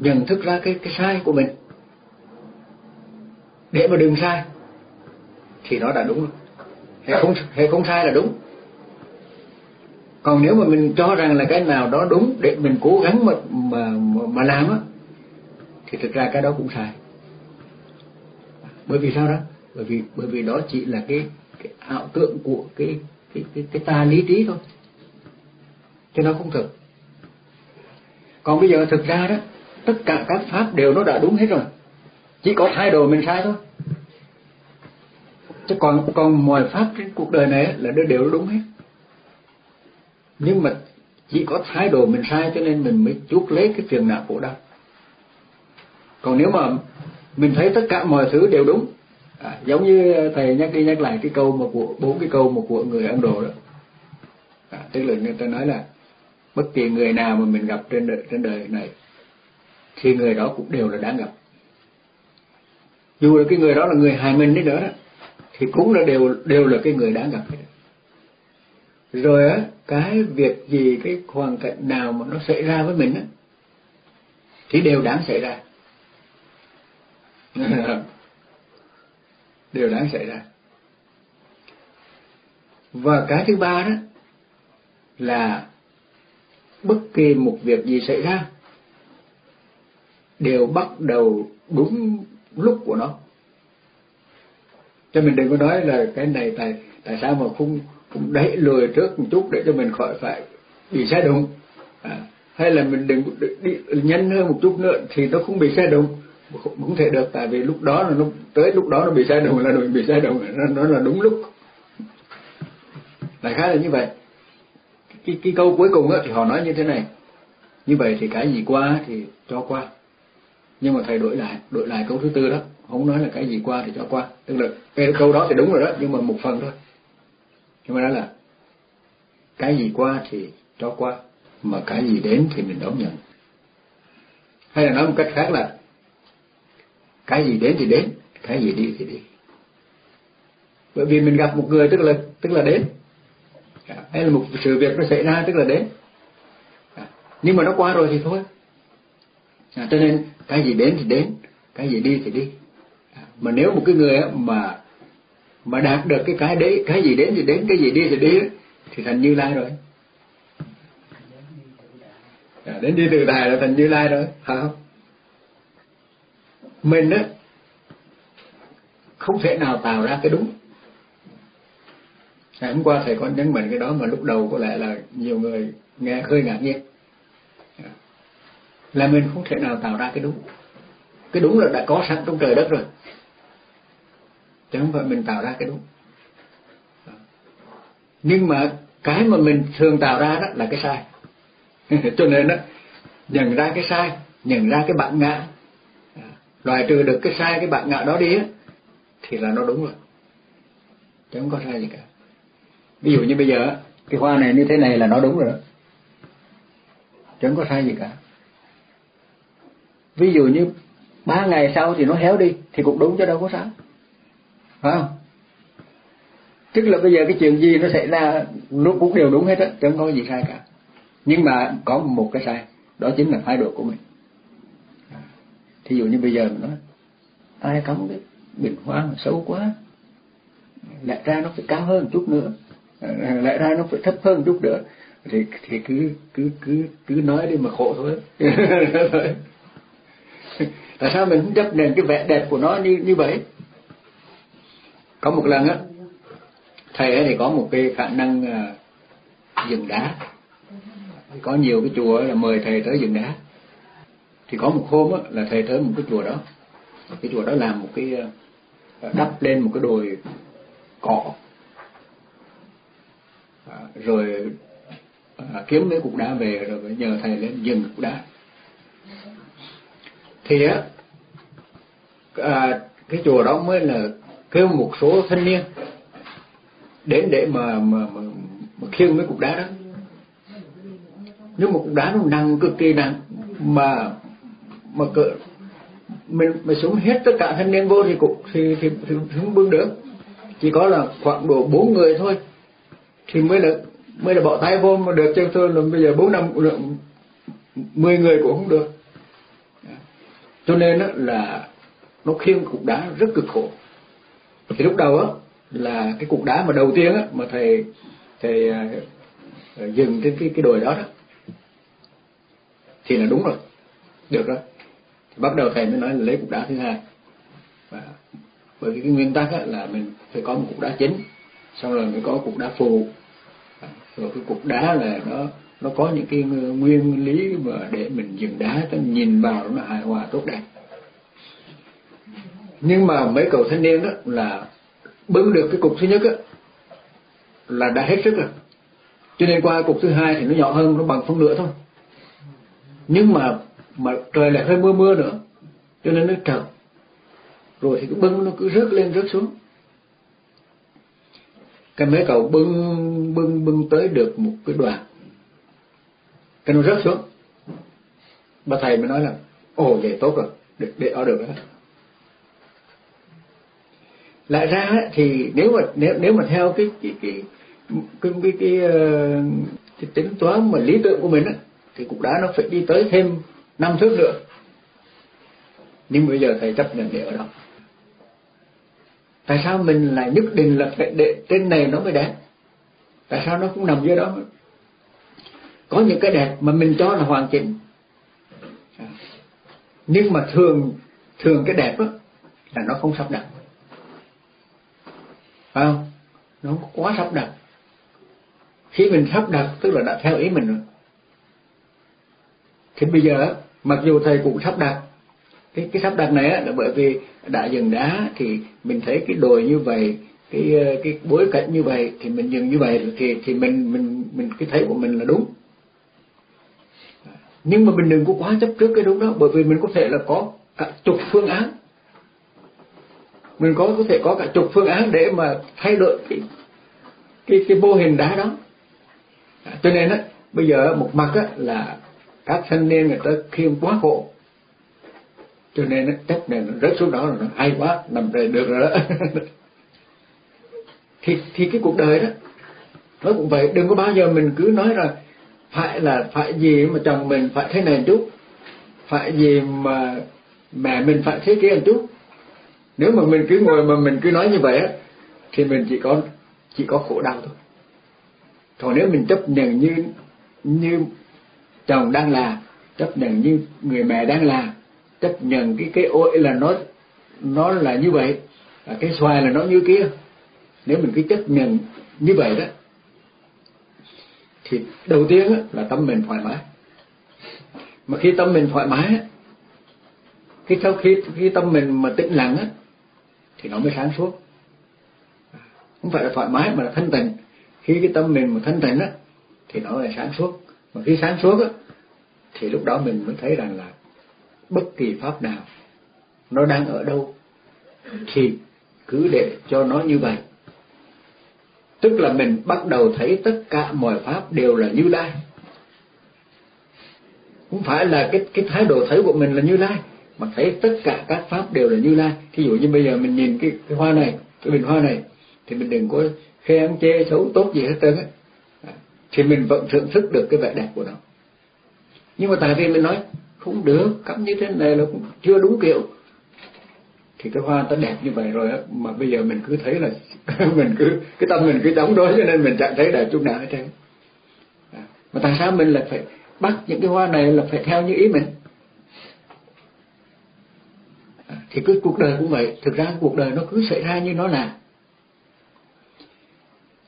nhận thức ra cái cái sai của mình để mà đừng sai thì nó đã đúng. Rồi hay không hay không sai là đúng. Còn nếu mà mình cho rằng là cái nào đó đúng để mình cố gắng mà mà mà làm á thì thực ra cái đó cũng sai. Bởi vì sao đó? Bởi vì bởi vì đó chỉ là cái cái ảo tượng của cái cái cái, cái ta lý trí thôi. Chứ nó không thực. Còn bây giờ thực ra đó tất cả các pháp đều nó đã đúng hết rồi. Chỉ có thay đổi mình sai thôi chứ còn còn mọi pháp trên cuộc đời này là đều đều đúng hết. Nhưng mà chỉ có thái độ mình sai cho nên mình mới chuốc lấy cái phiền não khổ đau. Còn nếu mà mình thấy tất cả mọi thứ đều đúng à, giống như thầy nhắc đi nhắc lại cái câu mà của bốn cái câu mà của người Ấn Độ đó. À, tức là người ta nói là bất kỳ người nào mà mình gặp trên đời, trên đời này thì người đó cũng đều là đáng gặp. Dù là cái người đó là người hài mình đi nữa đó thì cũng là đều đều là cái người đã gặp hết rồi á, cái việc gì, cái hoàn cảnh nào mà nó xảy ra với mình á, thì đều đáng xảy ra. Đều đáng xảy ra. Và cái thứ ba đó là bất kỳ một việc gì xảy ra, đều bắt đầu đúng lúc của nó cho mình đừng có nói là cái này tại tại sao mà không không đẩy lùi trước một chút để cho mình khỏi phải bị xe đụng à, hay là mình đừng đi, nhanh hơn một chút nữa thì nó không bị xe đụng không, không thể được tại vì lúc đó là nó tới lúc đó nó bị xe đụng là mình bị xe đụng nó, nó là đúng lúc. Đại khái là như vậy. Cái, cái câu cuối cùng thì họ nói như thế này. Như vậy thì cái gì qua thì cho qua. Nhưng mà thầy đổi lại đổi lại câu thứ tư đó không nói là cái gì qua thì cho qua. Tức là cái câu đó thì đúng rồi đó nhưng mà một phần thôi. Nhưng mà đó là cái gì qua thì cho qua mà cái gì đến thì mình đón nhận. Hay là nói một cách khác là cái gì đến thì đến cái gì đi thì đi. Bởi vì mình gặp một người tức là tức là đến. Hay là một sự việc nó xảy ra tức là đến. Nhưng mà nó qua rồi thì thôi. À, cho nên cái gì đến thì đến cái gì đi thì đi mà nếu một cái người mà mà đạt được cái cái đấy cái gì đến thì đến cái gì đi thì đi thì thành như lai rồi. À, đến đi từ đài là thành như lai rồi phải không? Mình á không thể nào tạo ra cái đúng. Ngày hôm qua thầy có nhấn mạnh cái đó mà lúc đầu có lẽ là nhiều người nghe hơi ngạc nhiên. À, là mình không thể nào tạo ra cái đúng. Cái đúng là đã có sẵn trong trời đất rồi chứ không phải mình tạo ra cái đúng. Nhưng mà cái mà mình thường tạo ra đó là cái sai. Cho nên đó, nhận ra cái sai, nhận ra cái bản ngã. Loại trừ được cái sai, cái bản ngã đó đi thì là nó đúng rồi. Chứ không có sai gì cả. Ví dụ như bây giờ cái hoa này như thế này là nó đúng rồi đó. Chứ không có sai gì cả. Ví dụ như ba ngày sau thì nó héo đi, thì cũng đúng, chứ đâu có sao phải không? Tức là bây giờ cái chuyện gì nó xảy ra, nó cũng đều đúng hết á chẳng có gì sai cả. Nhưng mà có một cái sai, đó chính là thái độ của mình. À, thí dụ như bây giờ mình nói, ai cấm cái bình hoa mà xấu quá lẽ ra nó phải cao hơn một chút nữa à, lẽ ra nó phải thấp hơn một chút nữa. Thì thì cứ cứ cứ cứ nói đi mà khổ thôi. Tại sao mình không chấp nhận cái vẻ đẹp của nó như như vậy? Có một lần á thầy ấy thì có một cái khả năng dựng dừng đá. Có nhiều cái chùa là mời thầy tới dừng đá. Thì có một hôm á là thầy tới một cái chùa đó. Cái chùa đó làm một cái ờ, đắp lên một cái đồi cỏ. À, rồi à, kiếm mấy cục đá về rồi nhờ thầy lên dừng cục đá. Thì á à, cái chùa đó mới là kêu một số thanh niên đến để mà mà mà, mà khiêng mấy cục đá đó. Nhưng một cục đá nó nặng cực kỳ nặng. Mà mà cỡ mình mình xuống hết tất cả thanh niên vô thì cũng thì thì, thì, thì không bưng được. Chỉ có là khoảng độ bốn người thôi. Thì mới được mới là bỏ tay vô mà được chứ thôi. Là bây giờ bốn năm mười người cũng không được. Cho nên đó là nó khiêng cục đá rất cực khổ thì lúc đầu á là cái cục đá mà đầu tiên á mà thầy thầy à, à, dừng trên cái cái đồi đó đó thì là đúng rồi được rồi. Thì bắt đầu thầy mới nói là lấy cục đá thứ hai. Và bởi vì cái nguyên tắc á, là mình phải có một cục đá chính xong rồi mới có cục đá phù. Rồi cái cục đá là nó nó có những cái nguyên lý mà để mình dừng đá ta nhìn vào nó hài hòa tốt đẹp nhưng mà mấy cậu thanh niên đó là bưng được cái cục thứ nhất á là đã hết sức rồi. Cho nên qua cục thứ hai thì nó nhỏ hơn nó bằng phân nửa thôi. Nhưng mà mà trời lại hơi mưa mưa nữa cho nên nó trợn rồi thì cứ bưng nó cứ rớt lên rớt xuống. Cái mấy cậu bưng bưng bưng tới được một cái đoạn. Cái nó rớt xuống. Bà thầy mới nói là ồ vậy tốt rồi để, để ở được đó lại ra thì nếu mà nếu nếu mà theo cái cái cái cái cái cái, ờ, cái tính toán mà lý tưởng của mình á thì cục đá nó phải đi tới thêm năm thước nữa. Nhưng bây giờ thầy chấp nhận để ở đó. Tại sao mình lại nhất định là phải để trên này nó mới đẹp? Tại sao nó cũng nằm dưới đó? Có những cái đẹp mà mình cho là hoàn chỉnh. Nhưng mà thường thường cái đẹp đó là nó không sắp đặt phải không? Nó quá sắp đặt. Khi mình sắp đặt, tức là đã theo ý mình rồi. Thì bây giờ, mặc dù thầy cũng sắp đặt. Cái cái sắp đặt này là bởi vì đã dừng đá, thì mình thấy cái đồi như vậy, cái ờ, cái bối cảnh như vậy, thì mình dừng như vậy, thì thì mình mình mình cái thấy của mình là đúng. Nhưng mà mình đừng có quá chấp trước cái đúng đó, bởi vì mình có thể là có cả chục phương án mình có có thể có cả chục phương án để mà thay đổi cái cái cái mô hình đá đó. À, cho nên á, bây giờ một mặt á, là các thanh niên người ta khiêm quá khổ. Cho nên á chấp này nó rớt xuống đó là nó hay quá, nằm đây được rồi đó. Thì thì cái cuộc đời đó nó cũng vậy, đừng có bao giờ mình cứ nói là phải là, phải gì mà chồng mình phải thế này chút, phải gì mà mẹ mình phải thế kia một chút nếu mà mình cứ ngồi mà mình cứ nói như vậy á thì mình chỉ có chỉ có khổ đau thôi. Còn nếu mình chấp nhận như như chồng đang là chấp nhận như người mẹ đang là chấp nhận cái cái ôi là nó nó là như vậy và cái xoài là nó như kia nếu mình cứ chấp nhận như vậy đó thì đầu tiên á, là tâm mình thoải mái. Mà khi tâm mình thoải mái á, khi sau khi khi tâm mình mà tĩnh lặng á thì nó mới sáng suốt. Không phải là thoải mái mà là thanh tịnh. Khi cái tâm mình mà thanh tịnh á, thì nó là sáng suốt. Mà khi sáng suốt á, thì lúc đó mình mới thấy rằng là bất kỳ pháp nào, nó đang ở đâu, thì cứ để cho nó như vậy. Tức là mình bắt đầu thấy tất cả mọi pháp đều là như lai. Không phải là cái cái thái độ thấy của mình là như lai mà thấy tất cả các pháp đều là như lai. Thí dụ như bây giờ mình nhìn cái cái hoa này, cái bình hoa này, thì mình đừng có khen chê xấu tốt gì hết trơn á. À, thì mình vẫn thưởng thức được cái vẻ đẹp của nó. Nhưng mà tại vì mình nói, không được, cắm như thế này là cũng chưa đúng kiểu. Thì cái hoa nó đẹp như vậy rồi á, mà bây giờ mình cứ thấy là mình cứ, cái tâm mình cứ đóng đối cho nên mình chẳng thấy đẹp chút nào hết trơn. À, mà tại sao mình lại phải bắt những cái hoa này là phải theo như ý mình à, thì cứ cuộc đời cũng vậy, thực ra cuộc đời nó cứ xảy ra như nó là.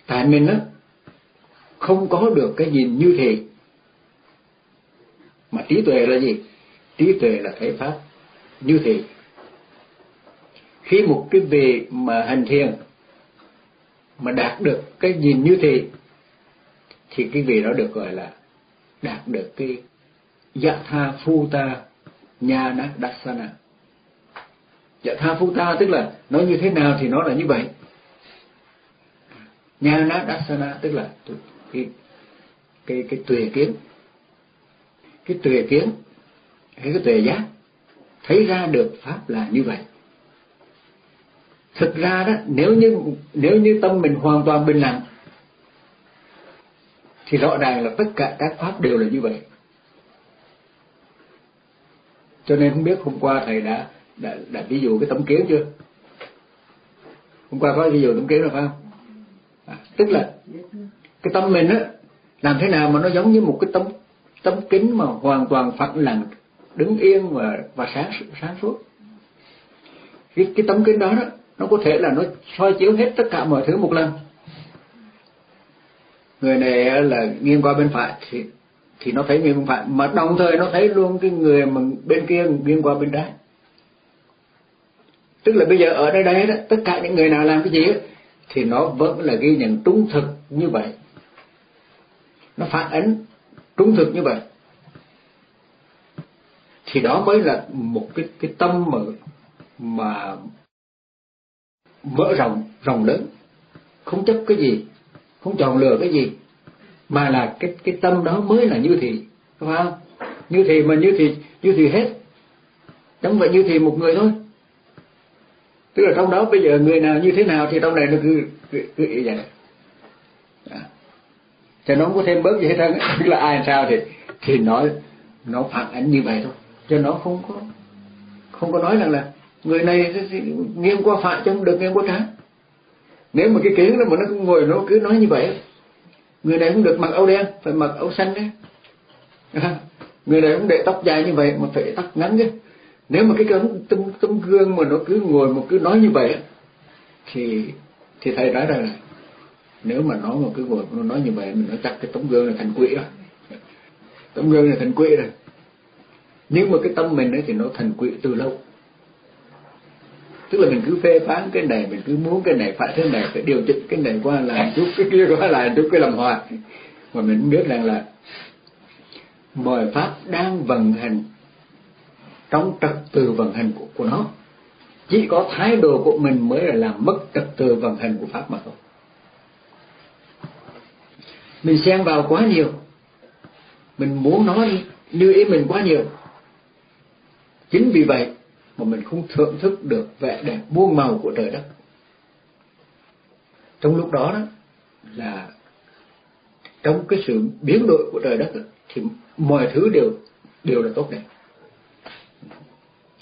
Tại mình á, không có được cái nhìn như thế. Mà trí tuệ là gì? Trí tuệ là thấy pháp như thế. Khi một cái vị mà hành thiền mà đạt được cái nhìn như thế, thì cái vị đó được gọi là đạt được cái dạ tha phu ta nha nát dasana dạ tha phu ta, tức là nó như thế nào thì nó là như vậy. Nha nát dasana tức là cái cái cái tuệ kiến. Cái tuệ kiến hay cái tuệ giác, thấy ra được pháp là như vậy. Thực ra đó, nếu như nếu như tâm mình hoàn toàn bình lặng, thì rõ ràng là tất cả các pháp đều là như vậy. Cho nên không biết hôm qua thầy đã đã, đã ví dụ cái tấm kiến chưa? Hôm qua có ví dụ tấm kiến rồi phải không? À, tức là cái tâm mình á làm thế nào mà nó giống như một cái tấm tấm kính mà hoàn toàn phẳng lặng đứng yên và và sáng sáng suốt. Cái cái tấm kính đó đó nó có thể là nó soi chiếu hết tất cả mọi thứ một lần. Người này là nghiêng qua bên phải thì thì nó thấy nghiêng bên phải mà đồng thời nó thấy luôn cái người mà bên kia nghiêng qua bên trái tức là bây giờ ở đây đây đó tất cả những người nào làm cái gì đó, thì nó vẫn là ghi nhận trung thực như vậy. Nó phản ánh trung thực như vậy. Thì đó mới là một cái cái tâm mà mà mở rộng rộng lớn. Không chấp cái gì không chọn lựa cái gì mà là cái cái tâm đó mới là như thị phải không? Như thị mà như thị như thị hết. Chẳng vậy như thị một người thôi tức là trong đó bây giờ người nào như thế nào thì trong này nó cứ cứ, cứ vậy. À. cho nó không có thêm bớt gì hết trơn tức là ai sao thì thì nói nó phản ánh như vậy thôi. Cho nó không có không có nói rằng là người này nghiêng qua phải chứ không được nghiêng qua trái nếu mà cái kiến đó mà nó ngồi nó cứ nói như vậy người này không được mặc áo đen phải mặc áo xanh đấy người này cũng để tóc dài như vậy mà phải tóc ngắn chứ nếu mà cái tấm tấm tấm gương mà nó cứ ngồi mà cứ nói như vậy thì thì thầy nói rằng là nếu mà nó mà cứ ngồi nó nói như vậy, mình nói chắc cái tấm gương là thành quỷ rồi tấm gương là thành quỷ rồi. Nhưng mà cái tâm mình ấy thì nó thành quỷ từ lâu. Tức là mình cứ phê phán cái này, mình cứ muốn cái này phải thế này, phải điều chỉnh cái này qua làm chút, cái kia qua làm chút, cái làm hoài. Mà mình biết rằng là mọi pháp đang vận hành trong trật tự vận hành của, của nó. Chỉ có thái độ của mình mới là làm mất trật tự vận hành của pháp mà thôi. Mình xen vào quá nhiều. Mình muốn nói như ý mình quá nhiều. Chính vì vậy mà mình không thưởng thức được vẻ đẹp muôn màu của trời đất. Trong lúc đó đó là trong cái sự biến đổi của trời đất thì mọi thứ đều đều là tốt đẹp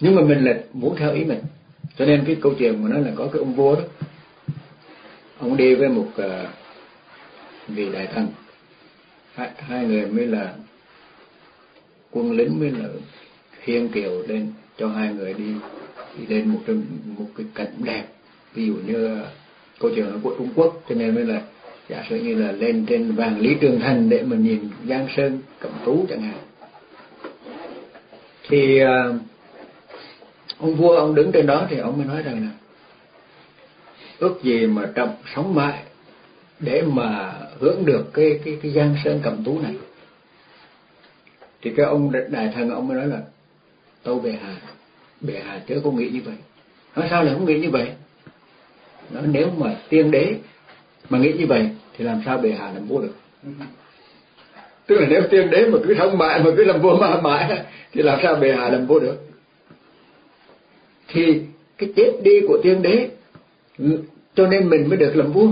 nhưng mà mình là muốn theo ý mình. Cho nên cái câu chuyện mà nó là có cái ông vua đó ông đi với một uh, vị đại thần. Hai, hai người mới là quân lính mới là khiêng kiều lên cho hai người đi đi lên một cái một cái cảnh đẹp. Ví dụ như ờ, câu chuyện của Trung Quốc cho nên mới là giả sử như là lên trên vàng lý trường thành để mà nhìn giang sơn cẩm tú chẳng hạn. Thì uh, ông vua, ông đứng trên đó thì ông mới nói rằng là, ước gì mà trọng sống mãi để mà hưởng được cái cái cái giang sơn cầm tú này. Thì cái ông đại thần ông mới nói là, tâu bệ hạ bệ hạ chớ có nghĩ như vậy. Nói sao lại không nghĩ như vậy? Nói nếu mà tiên đế mà nghĩ như vậy thì làm sao bệ hạ làm vua được? Tức là nếu tiên đế mà cứ sống mãi mà cứ làm vua mãi mãi thì làm sao bệ hạ làm vua được? Thì cái chết đi của tiên đế cho nên mình mới được làm vua.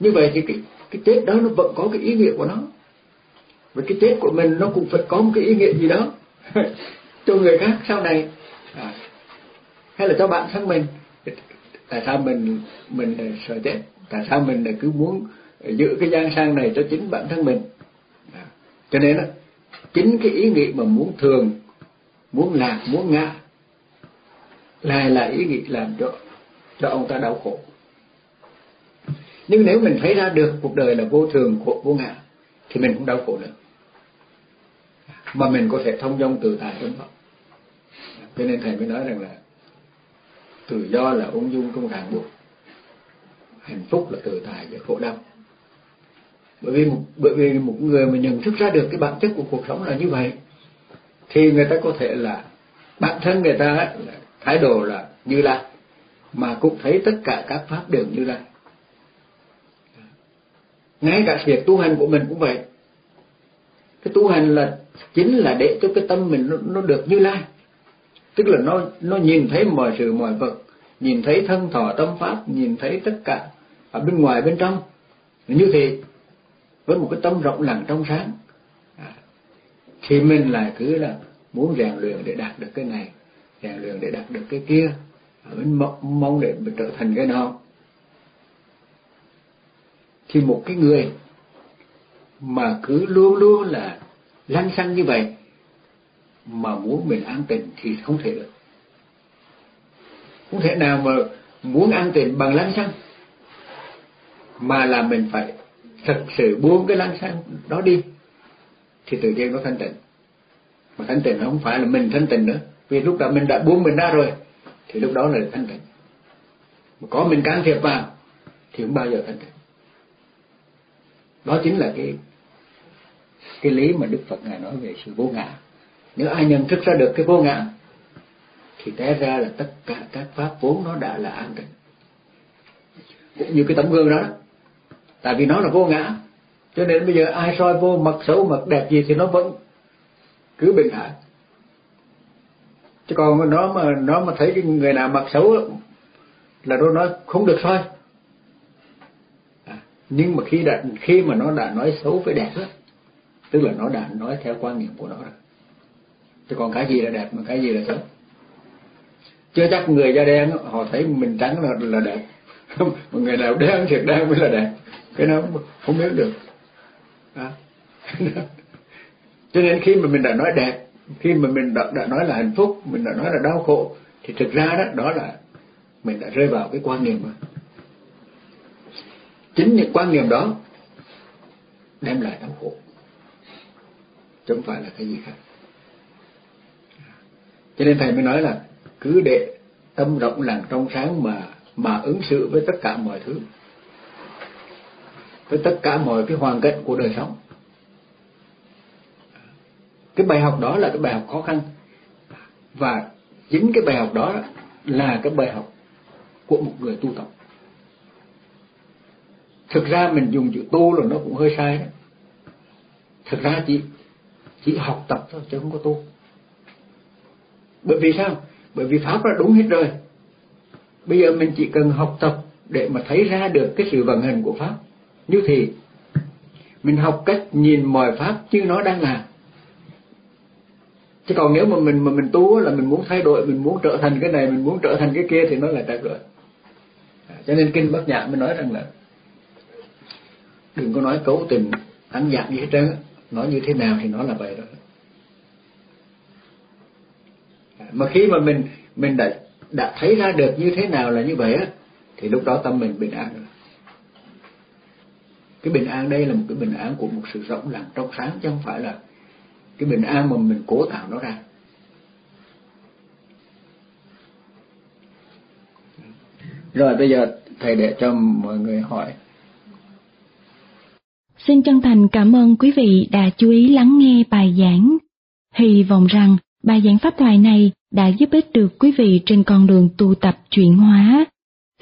Như vậy thì cái cái chết đó nó vẫn có cái ý nghĩa của nó. Và cái chết của mình nó cũng phải có một cái ý nghĩa gì đó. Cho người khác sau này. À, hay là cho bạn thân mình. Tại sao mình mình sợ chết? Tại sao mình lại cứ muốn giữ cái gian sang này cho chính bản thân mình? À, cho nên đó chính cái ý nghĩ mà muốn thường muốn lạc muốn ngã lại là ý nghĩ làm cho cho ông ta đau khổ. Nhưng nếu mình thấy ra được cuộc đời là vô thường khổ vô ngã thì mình cũng đau khổ nữa mà mình có thể thông dong tự tại trong đó cho nên thầy mới nói rằng là tự do là ung dung trong ràng buộc. Hạnh phúc là tự tại và khổ đau. Bởi vì một, bởi vì một người mà nhận thức ra được cái bản chất của cuộc sống là như vậy thì người ta có thể là bản thân người ta là thái độ là như lai mà cũng thấy tất cả các pháp đều như lai. Ngay cả việc tu hành của mình cũng vậy. Cái tu hành là chính là để cho cái tâm mình nó, nó được như lai. Tức là nó nó nhìn thấy mọi sự mọi vật nhìn thấy thân thọ tâm pháp nhìn thấy tất cả ở bên ngoài bên trong. Như thế với một cái tâm rộng lặng trong sáng. À, thì mình lại cứ là muốn rèn luyện để đạt được cái này rèn luyện để đạt được cái kia. Mình mong để mình trở thành cái nào thì một cái người mà cứ luôn luôn là lăn xăng như vậy, mà muốn mình an tịnh thì không thể được. Không thể nào mà muốn an tịnh bằng lăn xăng, mà là mình phải thật sự buông cái lăn xăng đó đi, thì tự nhiên nó thanh tịnh. Mà thanh tịnh nó không phải là mình thanh tịnh nữa vì lúc đó mình đã buông mình ra rồi, thì lúc đó là thanh tịnh. Mà có mình can thiệp vào, thì không bao giờ thanh tịnh. Đó chính là cái cái lý mà Đức Phật ngài nói về sự vô ngã. Nếu ai nhận thức ra được cái vô ngã, thì té ra là tất cả các pháp vốn nó đã là an tịnh. Cũng như cái tấm gương đó tại vì nó là vô ngã, cho nên bây giờ ai soi vô mặt xấu mặt đẹp gì thì nó vẫn cứ bình thản chứ còn nó mà nó mà thấy cái người nào mặc xấu là nó nói không được thôi. À, nhưng mà khi đã khi mà nó đã nói xấu với đẹp đó, tức là nó đã nói theo quan niệm của nó rồi. Chứ còn cái gì là đẹp mà cái gì là xấu? Chưa chắc người da đen họ thấy mình trắng là là đẹp. Một người nào đen thiệt đen mới là đẹp. Cái nó không biết được. À. cho nên khi mà mình đã nói đẹp khi mà mình đã, đã nói là hạnh phúc mình đã nói là đau khổ thì thực ra đó đó là mình đã rơi vào cái quan niệm mà. Chính những quan niệm đó đem lại đau khổ. Chứ không phải là cái gì khác. Cho nên thầy mới nói là cứ để tâm rộng lặng trong sáng mà mà ứng xử với tất cả mọi thứ. Với tất cả mọi cái hoàn cảnh của đời sống cái bài học đó là cái bài học khó khăn. Và chính cái bài học đó là cái bài học của một người tu tập. Thực ra mình dùng chữ tu là nó cũng hơi sai đó. Thực ra chỉ chỉ học tập thôi chứ không có tu. Bởi vì sao? Bởi vì pháp đã đúng hết rồi. Bây giờ mình chỉ cần học tập để mà thấy ra được cái sự vận hành của pháp. Như thì mình học cách nhìn mọi pháp như nó đang làm chứ còn nếu mà mình mà mình tu là mình muốn thay đổi mình muốn trở thành cái này mình muốn trở thành cái kia thì nó là trật rồi à, cho nên kinh bát nhã mới nói rằng là đừng có nói cấu tình ăn dạng gì hết trơn nói như thế nào thì nó là vậy rồi. À, mà khi mà mình mình đã đã thấy ra được như thế nào là như vậy á thì lúc đó tâm mình bình an rồi. Cái bình an đây là một cái bình an của một sự rộng lặng trong sáng chứ không phải là cái bình an mà mình cố tạo nó ra rồi, bây giờ thầy để cho mọi người hỏi Xin chân thành cảm ơn quý vị đã chú ý lắng nghe bài giảng. Hy vọng rằng bài giảng pháp thoại này đã giúp ích được quý vị trên con đường tu tập chuyển hóa.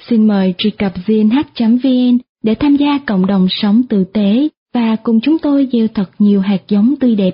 Xin mời truy cập gnh.vn để tham gia cộng đồng sống tử tế và cùng chúng tôi gieo thật nhiều hạt giống tươi đẹp